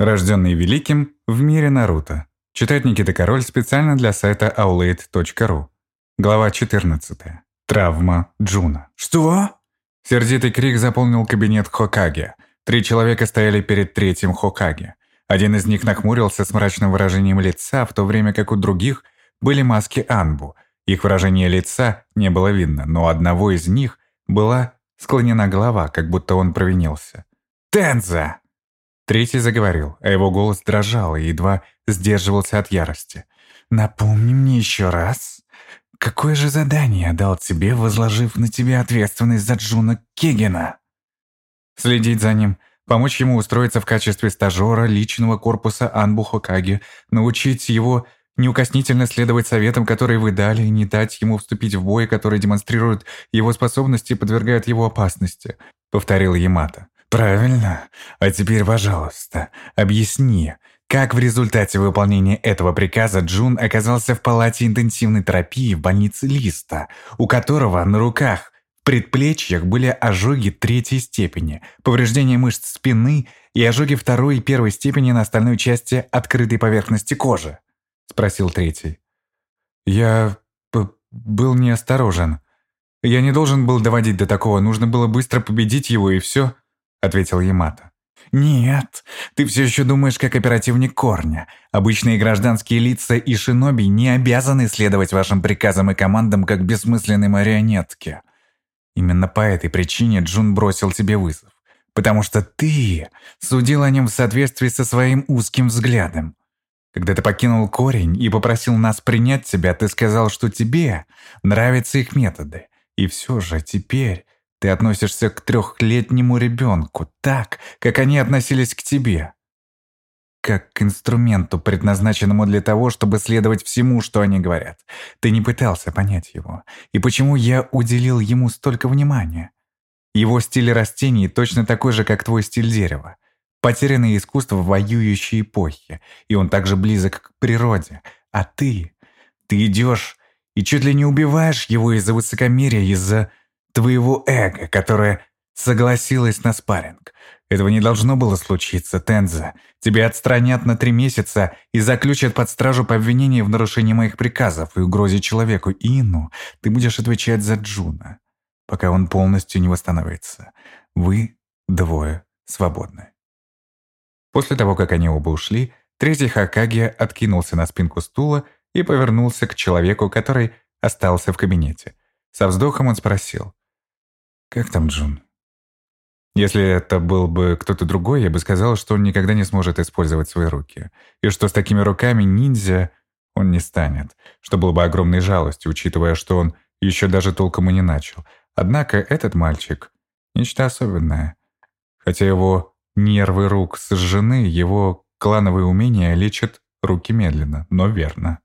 Рожденный великим в мире Наруто. Читает Никита Король специально для сайта aulade.ru. Глава 14. Травма Джуна. «Что?» Сердитый крик заполнил кабинет Хокаге. Три человека стояли перед третьим Хокаге. Один из них нахмурился с мрачным выражением лица, в то время как у других были маски Анбу. Их выражение лица не было видно, но одного из них была склонена голова, как будто он провинился. «Тенза!» Третий заговорил, а его голос дрожал и едва сдерживался от ярости. «Напомни мне еще раз, какое же задание дал тебе, возложив на тебя ответственность за Джуна Кегена?» «Следить за ним, помочь ему устроиться в качестве стажера личного корпуса Анбу Хокаги, научить его неукоснительно следовать советам, которые вы дали, и не дать ему вступить в бой, который демонстрирует его способности и подвергает его опасности», — повторил Ямато. «Правильно. А теперь, пожалуйста, объясни, как в результате выполнения этого приказа Джун оказался в палате интенсивной терапии в больнице Листа, у которого на руках, предплечьях были ожоги третьей степени, повреждение мышц спины и ожоги второй и первой степени на остальной части открытой поверхности кожи?» – спросил третий. «Я был неосторожен. Я не должен был доводить до такого, нужно было быстро победить его и все», — ответил Ямато. «Нет, ты все еще думаешь как оперативник Корня. Обычные гражданские лица и шиноби не обязаны следовать вашим приказам и командам как бессмысленной марионетки. Именно по этой причине Джун бросил тебе вызов. Потому что ты судил о нем в соответствии со своим узким взглядом. Когда ты покинул корень и попросил нас принять тебя, ты сказал, что тебе нравятся их методы. И все же теперь ты относишься к трехлетнему ребенку так, как они относились к тебе. Как к инструменту, предназначенному для того, чтобы следовать всему, что они говорят. Ты не пытался понять его. И почему я уделил ему столько внимания? Его стиль растений точно такой же, как твой стиль дерева. Потерянное искусство воюющей эпохе. И он также близок к природе. А ты... Ты идешь и чуть ли не убиваешь его из-за высокомерия, из-за твоего эго, которое согласилось на спарринг. Этого не должно было случиться, Тенза. Тебя отстранят на три месяца и заключат под стражу по обвинению в нарушении моих приказов и угрозе человеку Ину. Ты будешь отвечать за Джуна, пока он полностью не восстановится. Вы двое свободны. После того, как они оба ушли, третий Хакаги откинулся на спинку стула и повернулся к человеку, который остался в кабинете. Со вздохом он спросил. «Как там Джун?» Если это был бы кто-то другой, я бы сказал, что он никогда не сможет использовать свои руки. И что с такими руками ниндзя он не станет. Что было бы огромной жалостью, учитывая, что он еще даже толком и не начал. Однако этот мальчик — нечто особенное. Хотя его нервы рук сожжены, его клановые умения лечат руки медленно, но верно.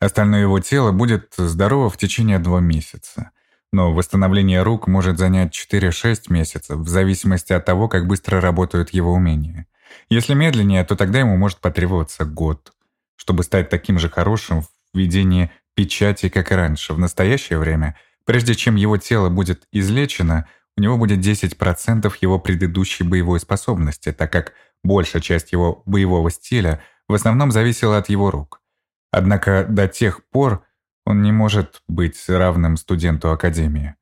Остальное его тело будет здорово в течение двух месяца но восстановление рук может занять 4-6 месяцев, в зависимости от того, как быстро работают его умения. Если медленнее, то тогда ему может потребоваться год, чтобы стать таким же хорошим в ведении печати, как и раньше. В настоящее время, прежде чем его тело будет излечено, у него будет 10% его предыдущей боевой способности, так как большая часть его боевого стиля в основном зависела от его рук. Однако до тех пор, он не может быть равным студенту Академии.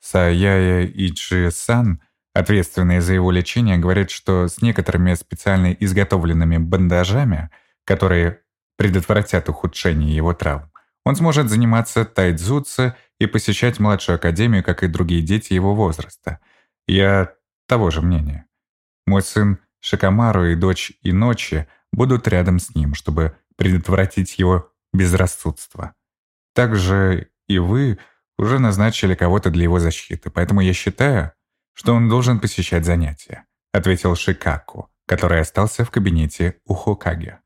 Саяя Иджи-сан, ответственные за его лечение, говорят, что с некоторыми специально изготовленными бандажами, которые предотвратят ухудшение его травм, он сможет заниматься тайцзуци и посещать младшую академию, как и другие дети его возраста. Я того же мнения. Мой сын Шикамару и дочь Иночи будут рядом с ним, чтобы предотвратить его безрассудство. Также и вы уже назначили кого-то для его защиты, поэтому я считаю, что он должен посещать занятия», — ответил Шикаку, который остался в кабинете у Хокаге.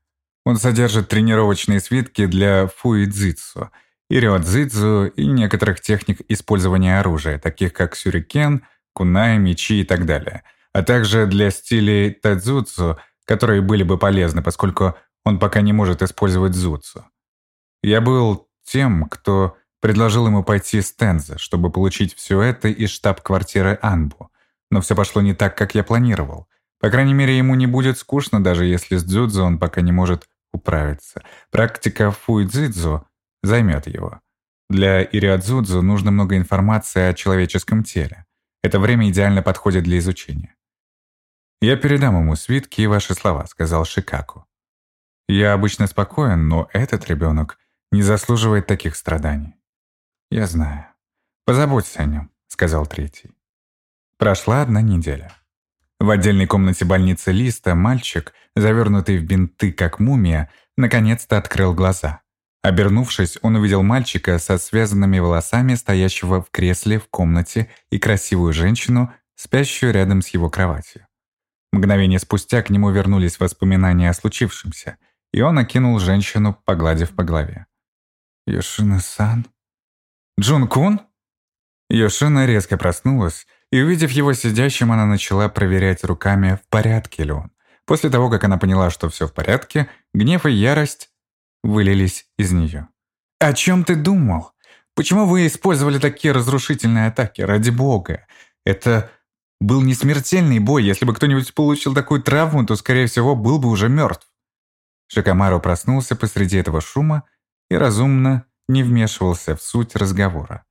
Он содержит тренировочные свитки для фуидзицу, ириодзидзу и некоторых техник использования оружия, таких как сюрикен, кунай, мечи и так далее, а также для стилей тадзуцу, которые были бы полезны, поскольку он пока не может использовать зуцу. Я был тем, кто предложил ему пойти с Тенза, чтобы получить все это из штаб-квартиры Анбу. Но все пошло не так, как я планировал, По крайней мере, ему не будет скучно, даже если с дзюдзо он пока не может управиться. Практика фуйдзидзу займет его. Для ириадзудзу нужно много информации о человеческом теле. Это время идеально подходит для изучения. «Я передам ему свитки и ваши слова», — сказал Шикаку. «Я обычно спокоен, но этот ребенок не заслуживает таких страданий». «Я знаю. Позаботься о нем», — сказал третий. Прошла одна неделя. В отдельной комнате больницы Листа мальчик, завернутый в бинты как мумия, наконец-то открыл глаза. Обернувшись, он увидел мальчика со связанными волосами, стоящего в кресле в комнате, и красивую женщину, спящую рядом с его кроватью. Мгновение спустя к нему вернулись воспоминания о случившемся, и он окинул женщину, погладив по голове. «Йошина-сан?» «Джун-кун?» Йошина резко проснулась, и, увидев его сидящим, она начала проверять руками, в порядке ли он. После того, как она поняла, что все в порядке, гнев и ярость вылились из нее. «О чем ты думал? Почему вы использовали такие разрушительные атаки? Ради бога! Это был не смертельный бой. Если бы кто-нибудь получил такую травму, то, скорее всего, был бы уже мертв». Шикамару проснулся посреди этого шума и разумно не вмешивался в суть разговора.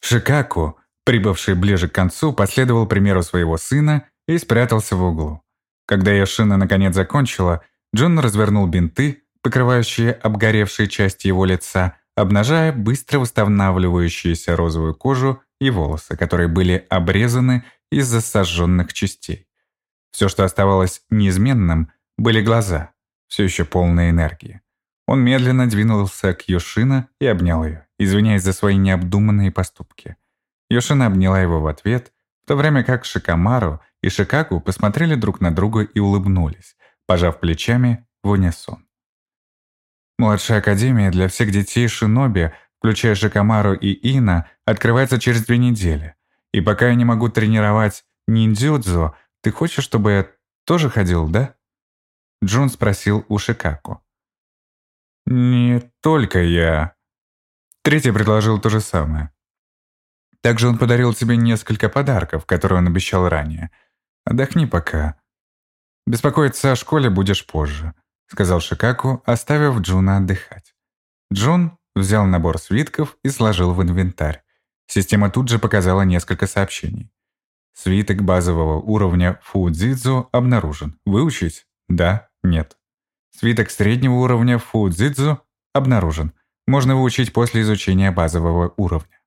Шикаку Прибывший ближе к концу последовал примеру своего сына и спрятался в углу. Когда Йошина наконец закончила, Джон развернул бинты, покрывающие обгоревшие части его лица, обнажая быстро восстанавливающуюся розовую кожу и волосы, которые были обрезаны из-за сожженных частей. Все, что оставалось неизменным, были глаза, все еще полные энергии. Он медленно двинулся к Йошина и обнял ее, извиняясь за свои необдуманные поступки. Йошина обняла его в ответ, в то время как Шикамару и Шикаку посмотрели друг на друга и улыбнулись, пожав плечами в унисон. Младшая академия для всех детей Шиноби, включая Шикамару и Ина, открывается через две недели. И пока я не могу тренировать ниндзюдзу, ты хочешь, чтобы я тоже ходил, да? Джун спросил у Шикаку. «Не только я». Третий предложил то же самое. Также он подарил тебе несколько подарков, которые он обещал ранее. Отдохни пока. Беспокоиться о школе будешь позже», — сказал Шикаку, оставив Джуна отдыхать. Джун взял набор свитков и сложил в инвентарь. Система тут же показала несколько сообщений. Свиток базового уровня Фудзидзу обнаружен. Выучить? Да, нет. Свиток среднего уровня Фудзидзу обнаружен. Можно выучить после изучения базового уровня.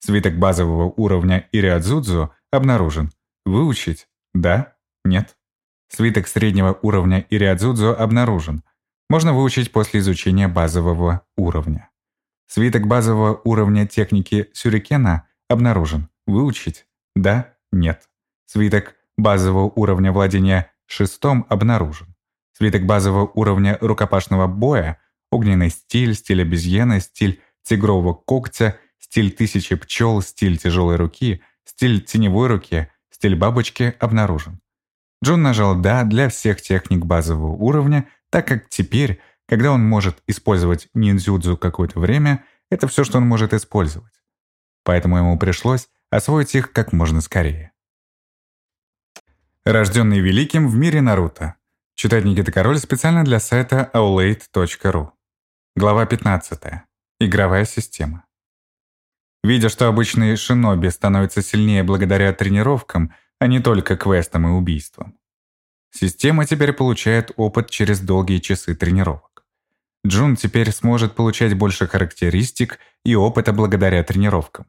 Свиток базового уровня Ириадзудзу обнаружен. Выучить? Да? Нет? Свиток среднего уровня Ириадзудзу обнаружен. Можно выучить после изучения базового уровня. Свиток базового уровня техники сюрикена обнаружен. Выучить? Да? Нет? Свиток базового уровня владения шестом обнаружен. Свиток базового уровня рукопашного боя, огненный стиль, стиль обезьяны, стиль тигрового когтя Стиль тысячи пчел, стиль тяжелой руки, стиль теневой руки, стиль бабочки обнаружен. Джон нажал «Да» для всех техник базового уровня, так как теперь, когда он может использовать ниндзюдзу какое-то время, это все, что он может использовать. Поэтому ему пришлось освоить их как можно скорее. Рожденный великим в мире Наруто. Читать Никита Король специально для сайта aulade.ru. Глава 15. Игровая система. Видя, что обычные шиноби становятся сильнее благодаря тренировкам, а не только квестам и убийствам. Система теперь получает опыт через долгие часы тренировок. Джун теперь сможет получать больше характеристик и опыта благодаря тренировкам.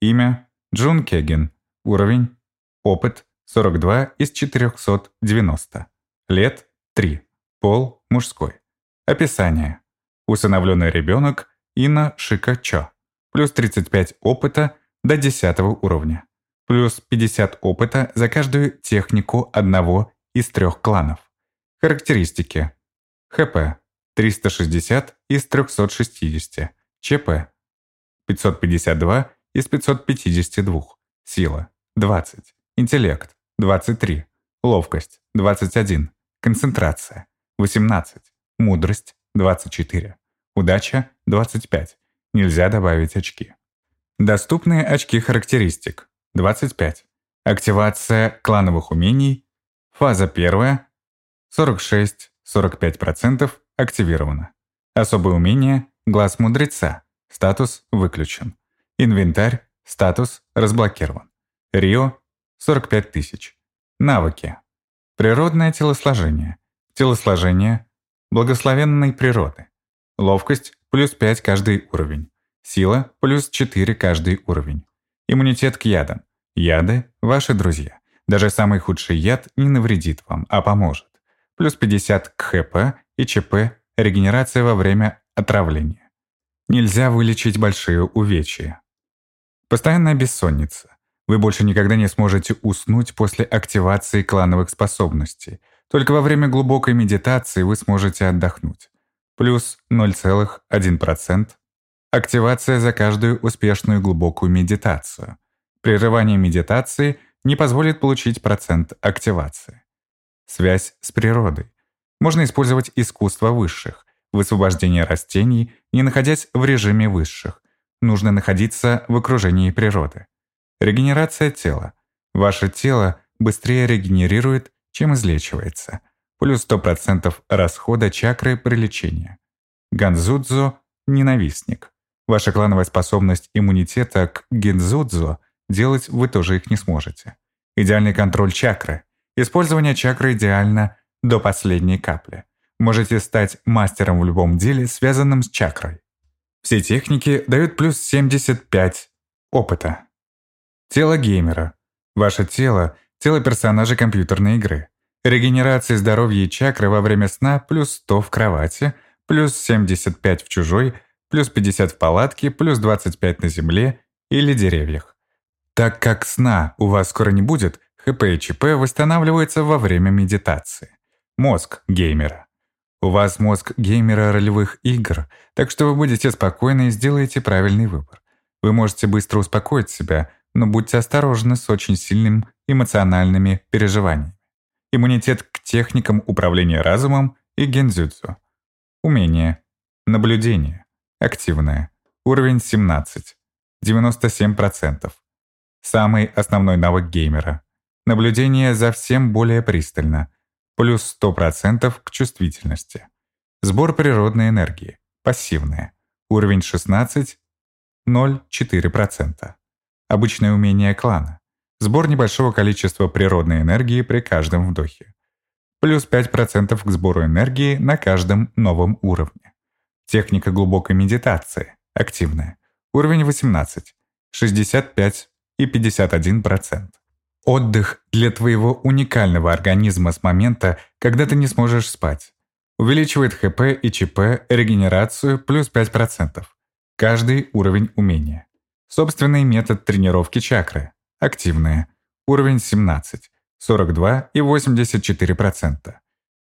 Имя – Джун Кеген. Уровень – опыт – 42 из 490. Лет – 3. Пол – мужской. Описание. Усыновленный ребенок Ина Шика Чо плюс 35 опыта до 10 уровня, плюс 50 опыта за каждую технику одного из трех кланов. Характеристики. ХП 360 из 360, ЧП 552 из 552, сила 20, интеллект 23, ловкость 21, концентрация 18, мудрость 24, удача 25, Нельзя добавить очки. Доступные очки характеристик. 25. Активация клановых умений. Фаза первая 46-45% активирована. Особое умение «Глаз мудреца». Статус выключен. Инвентарь. Статус разблокирован. Рио 45 тысяч. Навыки. Природное телосложение. Телосложение благословенной природы. Ловкость плюс 5 каждый уровень. Сила плюс 4 каждый уровень. Иммунитет к ядам. Яды – ваши друзья. Даже самый худший яд не навредит вам, а поможет. Плюс 50 к ХП и ЧП – регенерация во время отравления. Нельзя вылечить большие увечья. Постоянная бессонница. Вы больше никогда не сможете уснуть после активации клановых способностей. Только во время глубокой медитации вы сможете отдохнуть. Плюс 0,1%. Активация за каждую успешную глубокую медитацию. Прерывание медитации не позволит получить процент активации. Связь с природой. Можно использовать искусство высших, высвобождение растений, не находясь в режиме высших. Нужно находиться в окружении природы. Регенерация тела. Ваше тело быстрее регенерирует, чем излечивается. Плюс 100% расхода чакры при лечении. Ганзудзо – ненавистник. Ваша клановая способность иммунитета к гензудзо делать вы тоже их не сможете. Идеальный контроль чакры. Использование чакры идеально до последней капли. Можете стать мастером в любом деле, связанном с чакрой. Все техники дают плюс 75 опыта. Тело геймера. Ваше тело – тело персонажа компьютерной игры. Регенерация здоровья и чакры во время сна плюс 100 в кровати, плюс 75 в чужой, плюс 50 в палатке, плюс 25 на земле или деревьях. Так как сна у вас скоро не будет, ХП и ЧП восстанавливаются во время медитации. Мозг геймера. У вас мозг геймера ролевых игр, так что вы будете спокойны и сделаете правильный выбор. Вы можете быстро успокоить себя – но будьте осторожны с очень сильными эмоциональными переживаниями. Иммунитет к техникам управления разумом и гензюцу. Умение. Наблюдение. Активное. Уровень 17. 97%. Самый основной навык геймера. Наблюдение за всем более пристально. Плюс 100% к чувствительности. Сбор природной энергии. Пассивное. Уровень 16. 0,4%. Обычное умение клана. Сбор небольшого количества природной энергии при каждом вдохе. Плюс 5% к сбору энергии на каждом новом уровне. Техника глубокой медитации. Активная. Уровень 18. 65 и 51%. Отдых для твоего уникального организма с момента, когда ты не сможешь спать. Увеличивает ХП и ЧП регенерацию плюс 5%. Каждый уровень умения. Собственный метод тренировки чакры. Активная. Уровень 17. 42 и 84%.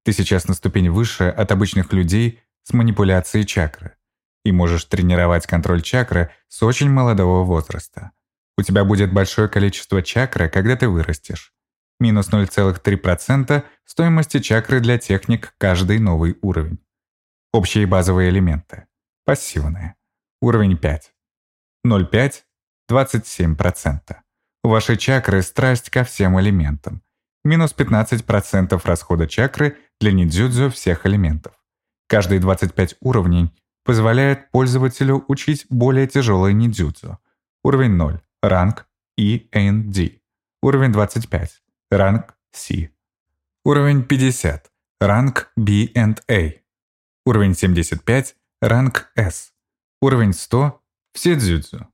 Ты сейчас на ступень выше от обычных людей с манипуляцией чакры. И можешь тренировать контроль чакры с очень молодого возраста. У тебя будет большое количество чакры, когда ты вырастешь. Минус 0,3% стоимости чакры для техник каждый новый уровень. Общие базовые элементы. Пассивные. Уровень 5. 0,5 – 27%. У вашей чакры страсть ко всем элементам. Минус 15% расхода чакры для нидзюдзю всех элементов. Каждые 25 уровней позволяет пользователю учить более тяжелые нидзюдзю. Уровень 0 – ранг E and D. Уровень 25 – ранг C. Уровень 50 – ранг B and A. Уровень 75 – ранг S. Уровень 100 все дзюдзю.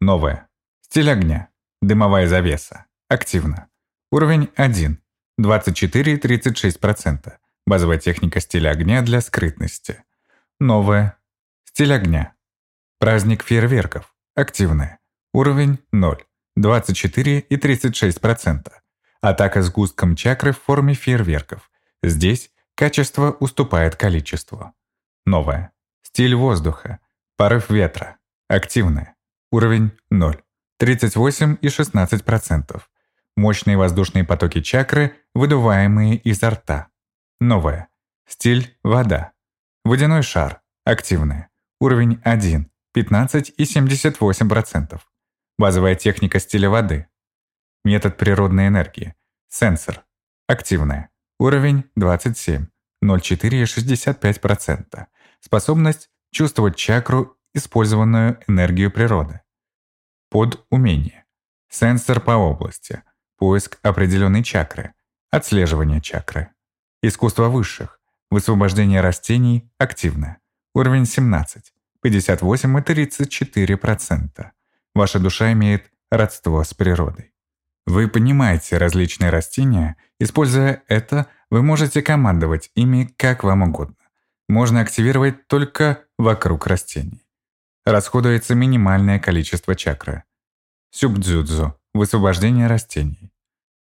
Новое. Стиль огня. Дымовая завеса. Активно. Уровень 1. 24-36%. Базовая техника стиля огня для скрытности. Новое. Стиль огня. Праздник фейерверков. Активное. Уровень 0. 24 и 36%. Атака с густком чакры в форме фейерверков. Здесь качество уступает количеству. Новое. Стиль воздуха. Порыв ветра. Активная. Уровень 0. 38 и 16%. Мощные воздушные потоки чакры, выдуваемые изо рта. Новое. Стиль вода. Водяной шар. Активная. Уровень 1. 15 и 78%. Базовая техника стиля воды. Метод природной энергии. Сенсор. Активная. Уровень 27. 0,465%. Способность чувствовать чакру, использованную энергию природы. Под умение. Сенсор по области. Поиск определенной чакры. Отслеживание чакры. Искусство высших. Высвобождение растений активное. Уровень 17. 58 и 34%. Ваша душа имеет родство с природой. Вы понимаете различные растения, используя это, вы можете командовать ими как вам угодно. Можно активировать только вокруг растений. Расходуется минимальное количество чакры. Сюбдзюдзу – высвобождение растений.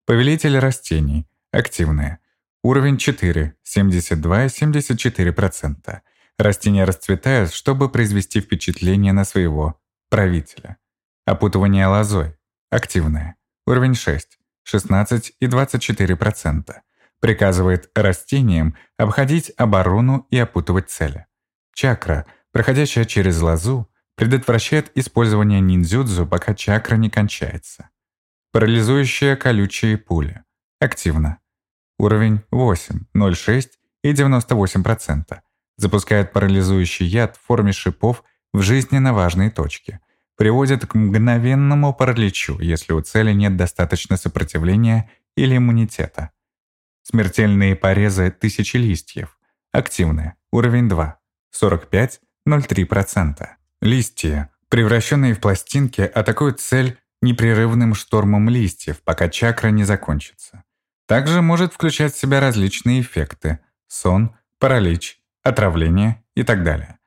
Повелитель растений – активное. Уровень 4, 72 и 74%. Растения расцветают, чтобы произвести впечатление на своего правителя. Опутывание лозой – активное. Уровень 6, 16 и 24%. Приказывает растениям обходить оборону и опутывать цели. Чакра, проходящая через лозу, предотвращает использование ниндзюдзу, пока чакра не кончается. Парализующая колючие пули. Активно. Уровень 8, 0,6 и 98%. Запускает парализующий яд в форме шипов в жизненно важные точки приводит к мгновенному параличу, если у цели нет достаточно сопротивления или иммунитета. Смертельные порезы тысячи листьев. Активные. Уровень 2. 45-03%. Листья, превращенные в пластинки, атакуют цель непрерывным штормом листьев, пока чакра не закончится. Также может включать в себя различные эффекты – сон, паралич, отравление и так далее.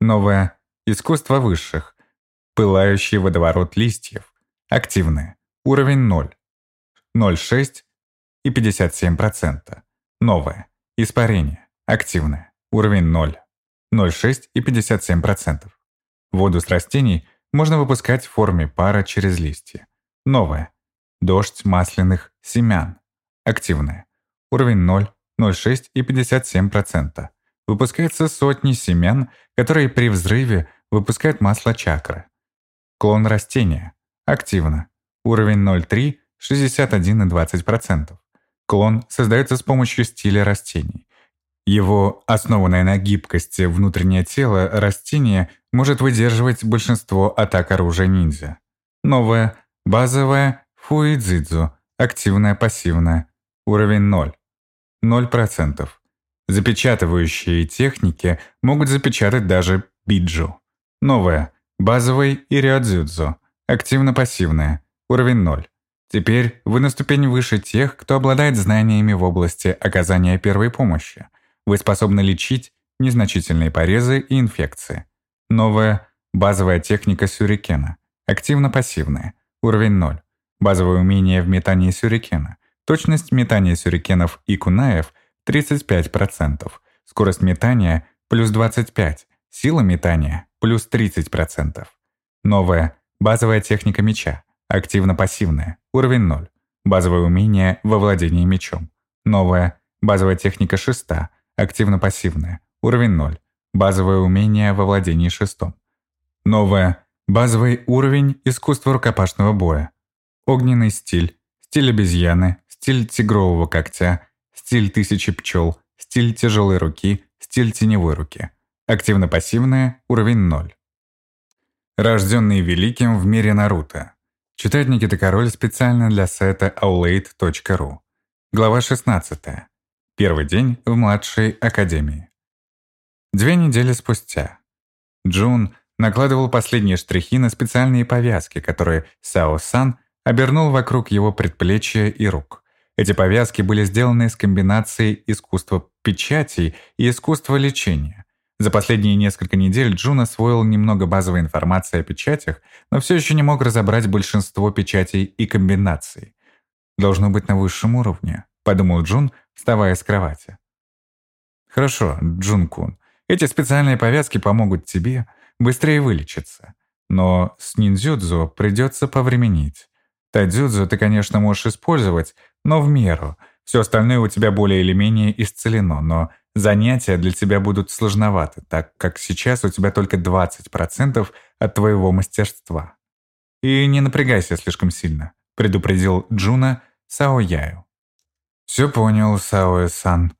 Новое – искусство высших, Пылающий водоворот листьев. Активные. Уровень 0. 0,6 и 57%. Новое. Испарение. Активное. Уровень 0. 0,6 и 57%. Воду с растений можно выпускать в форме пара через листья. Новое. Дождь масляных семян. Активное. Уровень 0, 0,6 и 57%. Выпускается сотни семян, которые при взрыве выпускают масло чакры. Клон растения. Активно. Уровень 0,3, 61 и 20%. Клон создается с помощью стиля растений. Его основанное на гибкости внутреннее тело растение может выдерживать большинство атак оружия ниндзя. Новое, базовое фуидзидзу, активное пассивное, уровень 0. 0%. Запечатывающие техники могут запечатать даже биджу. Новое, Базовый и рядзюдзу. Активно-пассивная. Уровень 0. Теперь вы на ступень выше тех, кто обладает знаниями в области оказания первой помощи. Вы способны лечить незначительные порезы и инфекции. Новая базовая техника сюрикена. Активно-пассивная. Уровень 0. Базовое умение в метании сюрикена. Точность метания сюрикенов и кунаев 35%. Скорость метания плюс 25%. Сила метания плюс 30%. Новая базовая техника меча, активно-пассивная, уровень 0. Базовое умение во владении мечом. Новая базовая техника шеста, активно-пассивная, уровень 0. Базовое умение во владении шестом. Новая базовый уровень искусства рукопашного боя. Огненный стиль, стиль обезьяны, стиль тигрового когтя, стиль тысячи пчел, стиль тяжелой руки, стиль теневой руки – Активно-пассивная – уровень 0. Рожденный великим в мире Наруто. Читает Никита Король специально для сайта aulade.ru. Глава 16. Первый день в младшей академии. Две недели спустя. Джун накладывал последние штрихи на специальные повязки, которые Сао-сан обернул вокруг его предплечья и рук. Эти повязки были сделаны из комбинации искусства печатей и искусства лечения. За последние несколько недель Джун освоил немного базовой информации о печатях, но все еще не мог разобрать большинство печатей и комбинаций. «Должно быть на высшем уровне», — подумал Джун, вставая с кровати. «Хорошо, Джун-кун, эти специальные повязки помогут тебе быстрее вылечиться. Но с ниндзюдзу придется повременить. Тайдзюцу ты, конечно, можешь использовать, но в меру. Все остальное у тебя более или менее исцелено, но занятия для тебя будут сложноваты, так как сейчас у тебя только 20% от твоего мастерства. И не напрягайся слишком сильно, предупредил Джуна Сао Яю. «Все понял, Саоэ-сан.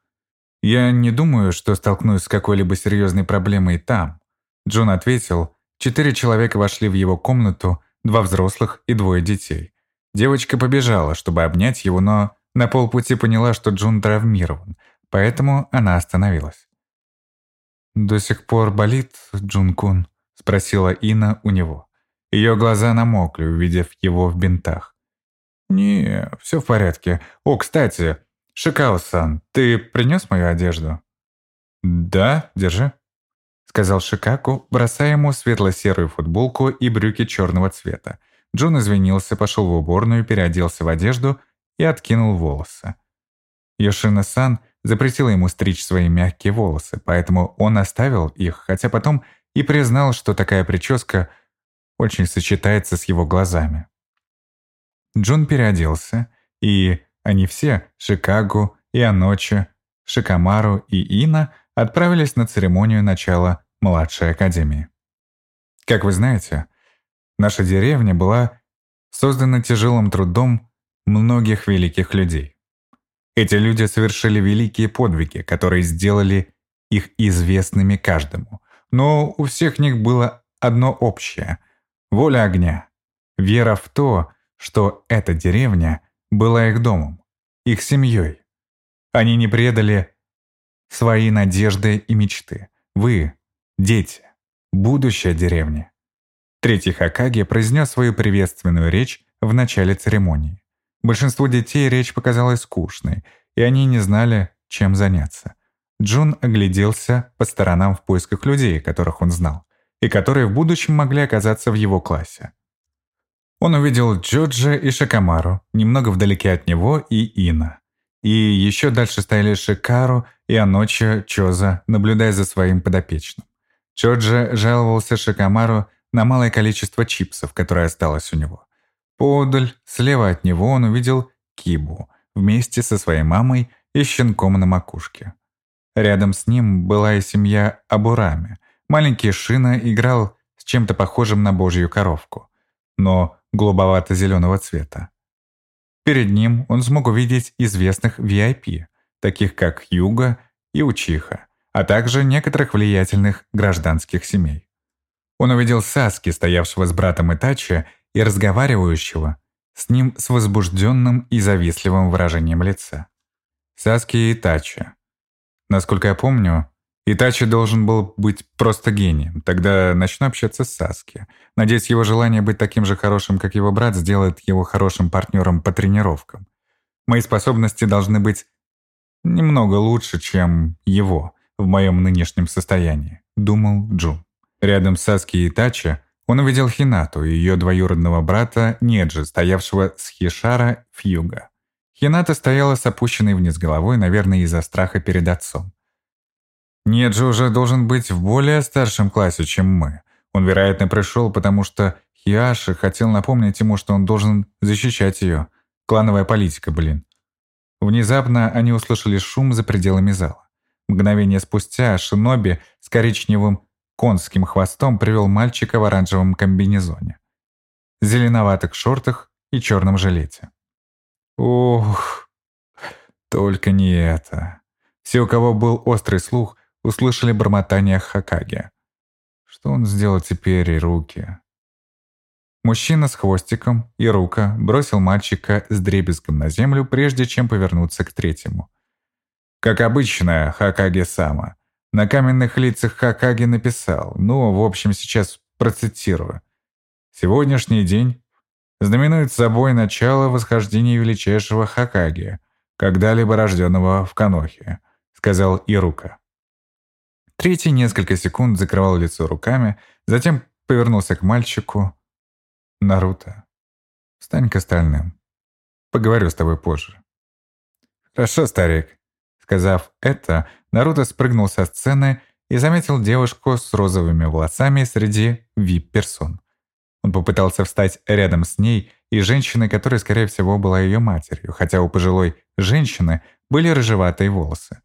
Я не думаю, что столкнусь с какой-либо серьезной проблемой там». Джун ответил. Четыре человека вошли в его комнату, два взрослых и двое детей. Девочка побежала, чтобы обнять его, но на полпути поняла, что Джун травмирован, поэтому она остановилась. «До сих пор болит, Джун-кун?» – спросила Ина у него. Ее глаза намокли, увидев его в бинтах. «Не, все в порядке. О, кстати, Шикао-сан, ты принес мою одежду?» «Да, держи», — сказал Шикаку, бросая ему светло-серую футболку и брюки черного цвета. Джун извинился, пошел в уборную, переоделся в одежду и откинул волосы. Йошина-сан запретила ему стричь свои мягкие волосы, поэтому он оставил их, хотя потом и признал, что такая прическа очень сочетается с его глазами. Джун переоделся, и они все, Шикаго и Аночи, Шикамару и Ина, отправились на церемонию начала младшей академии. Как вы знаете, наша деревня была создана тяжелым трудом многих великих людей. Эти люди совершили великие подвиги, которые сделали их известными каждому. Но у всех них было одно общее – воля огня, вера в то, что эта деревня была их домом, их семьей. Они не предали свои надежды и мечты. Вы – дети, будущая деревня. Третий Хакаги произнес свою приветственную речь в начале церемонии. Большинству детей речь показалась скучной, и они не знали, чем заняться. Джун огляделся по сторонам в поисках людей, которых он знал, и которые в будущем могли оказаться в его классе. Он увидел Джоджи и Шакамару, немного вдалеке от него и Ина. И еще дальше стояли Шикару и Аночи Чоза, наблюдая за своим подопечным. Джоджи жаловался Шикамару на малое количество чипсов, которое осталось у него. Поодаль, слева от него он увидел Кибу вместе со своей мамой и щенком на макушке. Рядом с ним была и семья Абурами. Маленький Шина играл с чем-то похожим на божью коровку, но голубовато-зеленого цвета. Перед ним он смог увидеть известных VIP, таких как Юга и Учиха, а также некоторых влиятельных гражданских семей. Он увидел Саски, стоявшего с братом Итачи и разговаривающего с ним с возбужденным и завистливым выражением лица. Саски и Итачи. Насколько я помню, Итачи должен был быть просто гением. Тогда начну общаться с Саски. Надеюсь, его желание быть таким же хорошим, как его брат, сделает его хорошим партнером по тренировкам. Мои способности должны быть немного лучше, чем его в моем нынешнем состоянии, думал Джун. Рядом с Саски и Итачи он увидел Хинату и ее двоюродного брата Неджи, стоявшего с Хишара Фьюга. Хината стояла с опущенной вниз головой, наверное, из-за страха перед отцом. Неджи уже должен быть в более старшем классе, чем мы. Он, вероятно, пришел, потому что Хиаши хотел напомнить ему, что он должен защищать ее. Клановая политика, блин. Внезапно они услышали шум за пределами зала. Мгновение спустя Шиноби с коричневым конским хвостом привел мальчика в оранжевом комбинезоне, зеленоватых шортах и черном жилете. Ух, только не это. Все, у кого был острый слух, услышали бормотание Хакаги. Что он сделал теперь и руки? Мужчина с хвостиком и рука бросил мальчика с дребезгом на землю, прежде чем повернуться к третьему. Как обычно, Хакаги-сама, на каменных лицах Хакаги написал, ну, в общем, сейчас процитирую. «Сегодняшний день знаменует собой начало восхождения величайшего Хакаги, когда-либо рожденного в Канохе», сказал Ирука. Третий несколько секунд закрывал лицо руками, затем повернулся к мальчику. «Наруто, стань к остальным. Поговорю с тобой позже». «Хорошо, старик», Сказав это, Наруто спрыгнул со сцены и заметил девушку с розовыми волосами среди вип-персон. Он попытался встать рядом с ней и женщиной, которая, скорее всего, была ее матерью, хотя у пожилой женщины были рыжеватые волосы.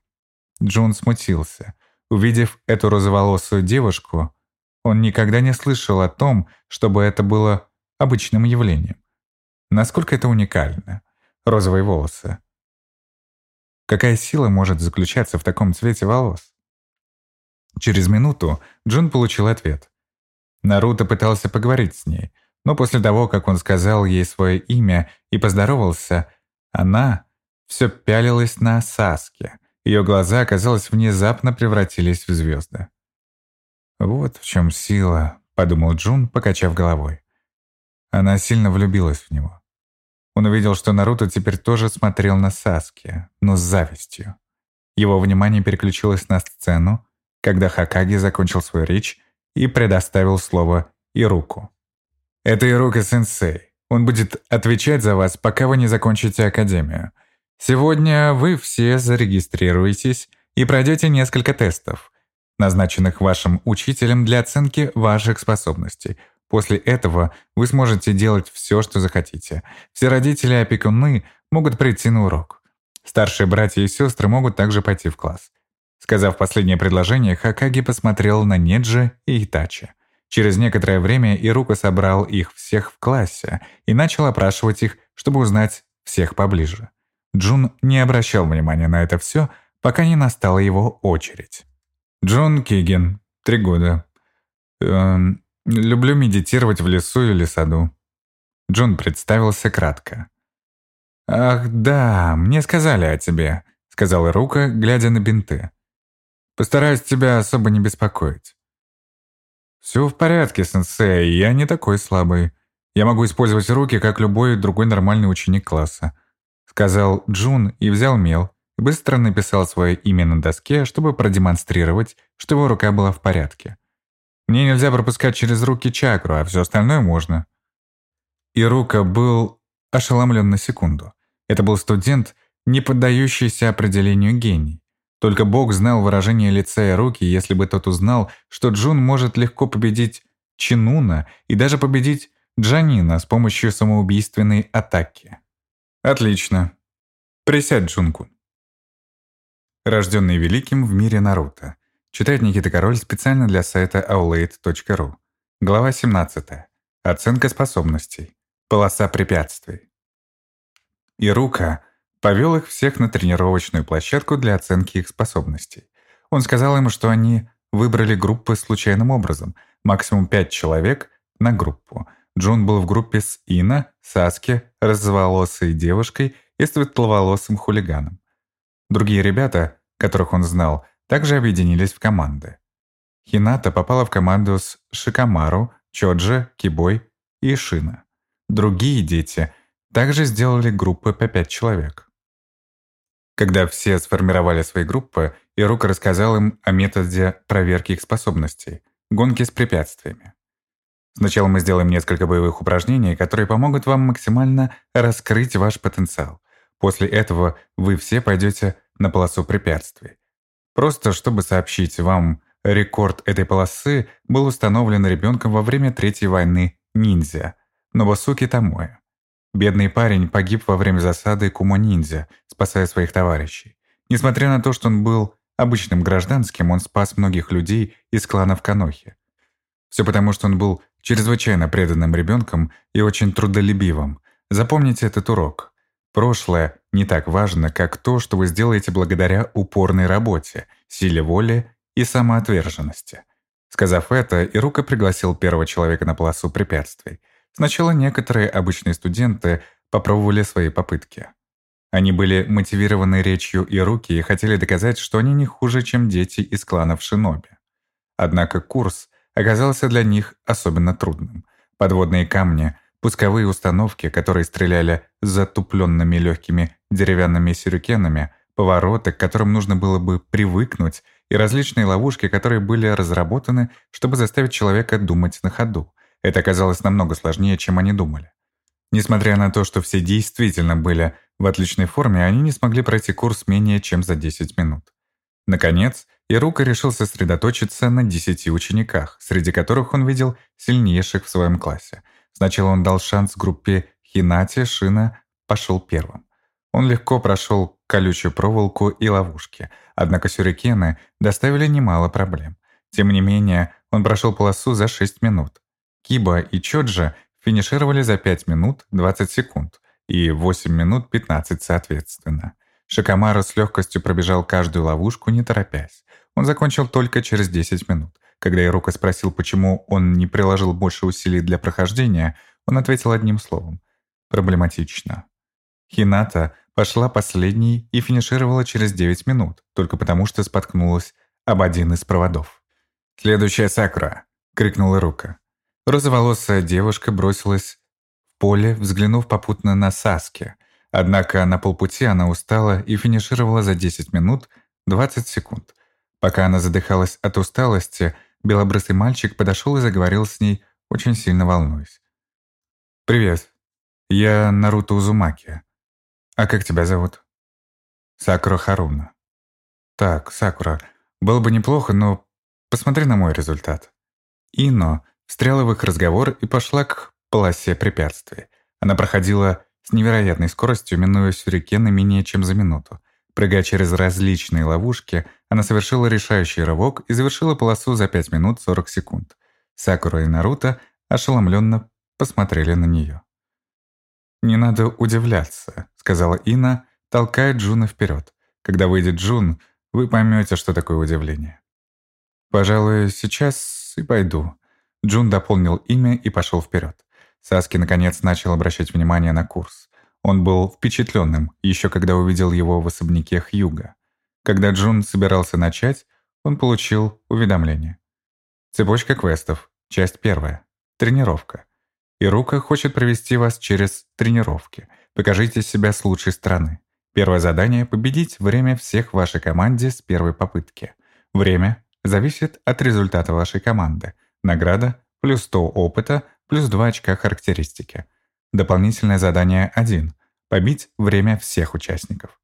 Джун смутился. Увидев эту розоволосую девушку, он никогда не слышал о том, чтобы это было обычным явлением. Насколько это уникально. Розовые волосы. Какая сила может заключаться в таком цвете волос? Через минуту Джун получил ответ. Наруто пытался поговорить с ней, но после того, как он сказал ей свое имя и поздоровался, она все пялилась на Саске. Ее глаза, казалось, внезапно превратились в звезды. «Вот в чем сила», — подумал Джун, покачав головой. Она сильно влюбилась в него. Он увидел, что Наруто теперь тоже смотрел на Саски, но с завистью. Его внимание переключилось на сцену, когда Хакаги закончил свою речь и предоставил слово Ируку. «Это Ирука-сенсей. Он будет отвечать за вас, пока вы не закончите академию. Сегодня вы все зарегистрируетесь и пройдете несколько тестов, назначенных вашим учителем для оценки ваших способностей – После этого вы сможете делать все, что захотите. Все родители и опекуны могут прийти на урок. Старшие братья и сестры могут также пойти в класс. Сказав последнее предложение, Хакаги посмотрел на Неджи и Итачи. Через некоторое время Ирука собрал их всех в классе и начал опрашивать их, чтобы узнать всех поближе. Джун не обращал внимания на это все, пока не настала его очередь. Джон Кигин, три года. Эм, Люблю медитировать в лесу или саду. Джон представился кратко. «Ах, да, мне сказали о тебе», — сказала Рука, глядя на бинты. «Постараюсь тебя особо не беспокоить». «Все в порядке, сенсей, я не такой слабый. Я могу использовать руки, как любой другой нормальный ученик класса», — сказал Джун и взял мел быстро написал свое имя на доске, чтобы продемонстрировать, что его рука была в порядке. Мне нельзя пропускать через руки чакру, а все остальное можно». И Рука был ошеломлен на секунду. Это был студент, не поддающийся определению гений. Только Бог знал выражение лица и руки, если бы тот узнал, что Джун может легко победить Чинуна и даже победить Джанина с помощью самоубийственной атаки. «Отлично. Присядь, Джунку». Рожденный великим в мире Наруто. Читает Никита Король специально для сайта aulade.ru. Глава 17. Оценка способностей. Полоса препятствий. Ирука повел их всех на тренировочную площадку для оценки их способностей. Он сказал им, что они выбрали группы случайным образом, максимум 5 человек на группу. Джун был в группе с Ина, Саски, разволосой девушкой и светловолосым хулиганом. Другие ребята, которых он знал, также объединились в команды. Хината попала в команду с Шикамару, Чоджи, Кибой и Шина. Другие дети также сделали группы по пять человек. Когда все сформировали свои группы, Ирука рассказал им о методе проверки их способностей – гонки с препятствиями. Сначала мы сделаем несколько боевых упражнений, которые помогут вам максимально раскрыть ваш потенциал. После этого вы все пойдете на полосу препятствий. Просто чтобы сообщить вам, рекорд этой полосы был установлен ребенком во время Третьей войны ниндзя, Новосуки Тамоя. Бедный парень погиб во время засады Кумо-ниндзя, спасая своих товарищей. Несмотря на то, что он был обычным гражданским, он спас многих людей из кланов Канохи. Все потому, что он был чрезвычайно преданным ребенком и очень трудолюбивым. Запомните этот урок. Прошлое не так важно, как то, что вы сделаете благодаря упорной работе, силе воли и самоотверженности. Сказав это, Ирука пригласил первого человека на полосу препятствий. Сначала некоторые обычные студенты попробовали свои попытки. Они были мотивированы речью Ируки и хотели доказать, что они не хуже, чем дети из кланов Шиноби. Однако курс оказался для них особенно трудным. Подводные камни Пусковые установки, которые стреляли затупленными легкими деревянными сюрикенами, повороты, к которым нужно было бы привыкнуть, и различные ловушки, которые были разработаны, чтобы заставить человека думать на ходу. Это оказалось намного сложнее, чем они думали. Несмотря на то, что все действительно были в отличной форме, они не смогли пройти курс менее чем за 10 минут. Наконец, Ирука решил сосредоточиться на 10 учениках, среди которых он видел сильнейших в своем классе – Сначала он дал шанс группе Хинати, Шина пошел первым. Он легко прошел колючую проволоку и ловушки, однако сюрикены доставили немало проблем. Тем не менее, он прошел полосу за 6 минут. Киба и Чоджа финишировали за 5 минут 20 секунд и 8 минут 15 соответственно. Шакамара с легкостью пробежал каждую ловушку, не торопясь. Он закончил только через 10 минут. Когда Ирука спросил, почему он не приложил больше усилий для прохождения, он ответил одним словом. Проблематично. Хината пошла последней и финишировала через 9 минут, только потому что споткнулась об один из проводов. «Следующая Сакура!» — крикнула Рука. Розоволосая девушка бросилась в поле, взглянув попутно на Саски. Однако на полпути она устала и финишировала за 10 минут 20 секунд. Пока она задыхалась от усталости, белобрысый мальчик подошел и заговорил с ней, очень сильно волнуясь. «Привет. Я Наруто Узумаки. А как тебя зовут?» «Сакура Харуна». «Так, Сакура, было бы неплохо, но посмотри на мой результат». Ино встряла в их разговор и пошла к полосе препятствий. Она проходила с невероятной скоростью, минуя сюрикены менее чем за минуту. Прыгая через различные ловушки, она совершила решающий рывок и завершила полосу за 5 минут 40 секунд. Сакура и Наруто ошеломленно посмотрели на нее. «Не надо удивляться», — сказала Ино, толкая Джуна вперед. «Когда выйдет Джун, вы поймете, что такое удивление». «Пожалуй, сейчас и пойду». Джун дополнил имя и пошел вперед. Саске наконец начал обращать внимание на курс. Он был впечатленным, еще когда увидел его в особняке Хьюга. Когда Джун собирался начать, он получил уведомление. Цепочка квестов. Часть первая. Тренировка. Ирука хочет провести вас через тренировки. Покажите себя с лучшей стороны. Первое задание – победить время всех в вашей команде с первой попытки. Время зависит от результата вашей команды. Награда – плюс 100 опыта, плюс 2 очка характеристики. Дополнительное задание 1 – побить время всех участников.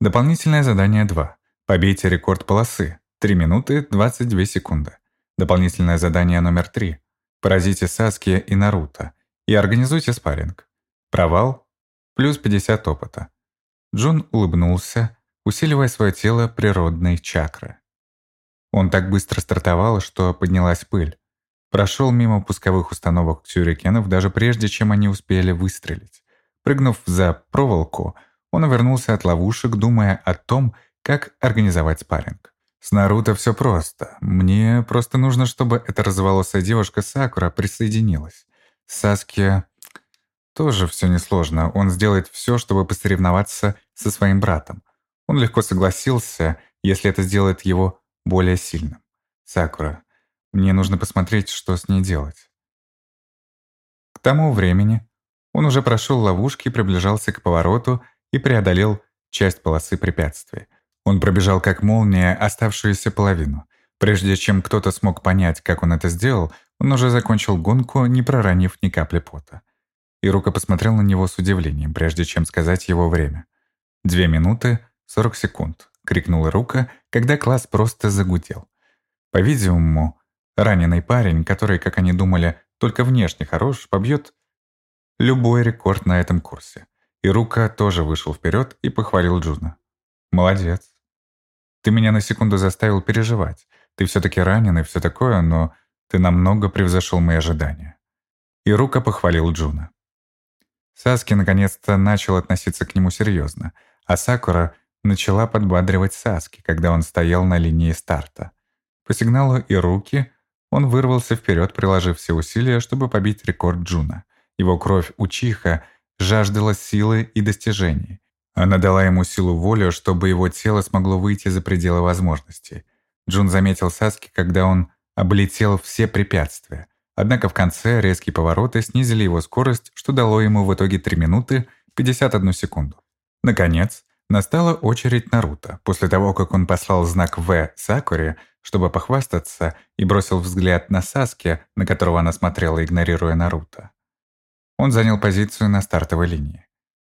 Дополнительное задание 2 – побейте рекорд полосы – 3 минуты 22 секунды. Дополнительное задание номер 3 Поразите Саски и Наруто и организуйте спарринг. Провал – плюс 50 опыта. Джун улыбнулся, усиливая свое тело природной чакры. Он так быстро стартовал, что поднялась пыль. Прошел мимо пусковых установок сюрикенов даже прежде, чем они успели выстрелить. Прыгнув за проволоку, он увернулся от ловушек, думая о том, как организовать спарринг. С Наруто все просто. Мне просто нужно, чтобы эта розоволосая девушка Сакура присоединилась. Саски тоже все несложно. Он сделает все, чтобы посоревноваться со своим братом. Он легко согласился, если это сделает его более сильным. Сакура, мне нужно посмотреть, что с ней делать. К тому времени он уже прошел ловушки, приближался к повороту и преодолел часть полосы препятствий. Он пробежал как молния оставшуюся половину. Прежде чем кто-то смог понять, как он это сделал, он уже закончил гонку, не проронив ни капли пота. И Рука посмотрел на него с удивлением, прежде чем сказать его время. «Две минуты, сорок секунд», — крикнула Рука, когда класс просто загудел. По-видимому, раненый парень, который, как они думали, только внешне хорош, побьет любой рекорд на этом курсе. Ирука тоже вышел вперед и похвалил Джуна. «Молодец. Ты меня на секунду заставил переживать. Ты все-таки ранен и все такое, но ты намного превзошел мои ожидания». Ирука похвалил Джуна. Саске наконец-то начал относиться к нему серьезно, а Сакура начала подбадривать Саске, когда он стоял на линии старта. По сигналу Ируки он вырвался вперед, приложив все усилия, чтобы побить рекорд Джуна. Его кровь Учиха жаждала силы и достижений, она дала ему силу воли, чтобы его тело смогло выйти за пределы возможностей. Джун заметил Саске, когда он облетел все препятствия. Однако в конце резкие повороты снизили его скорость, что дало ему в итоге 3 минуты 51 секунду. Наконец, настала очередь Наруто. После того, как он послал знак «В» Сакуре, чтобы похвастаться, и бросил взгляд на Саски, на которого она смотрела, игнорируя Наруто. Он занял позицию на стартовой линии.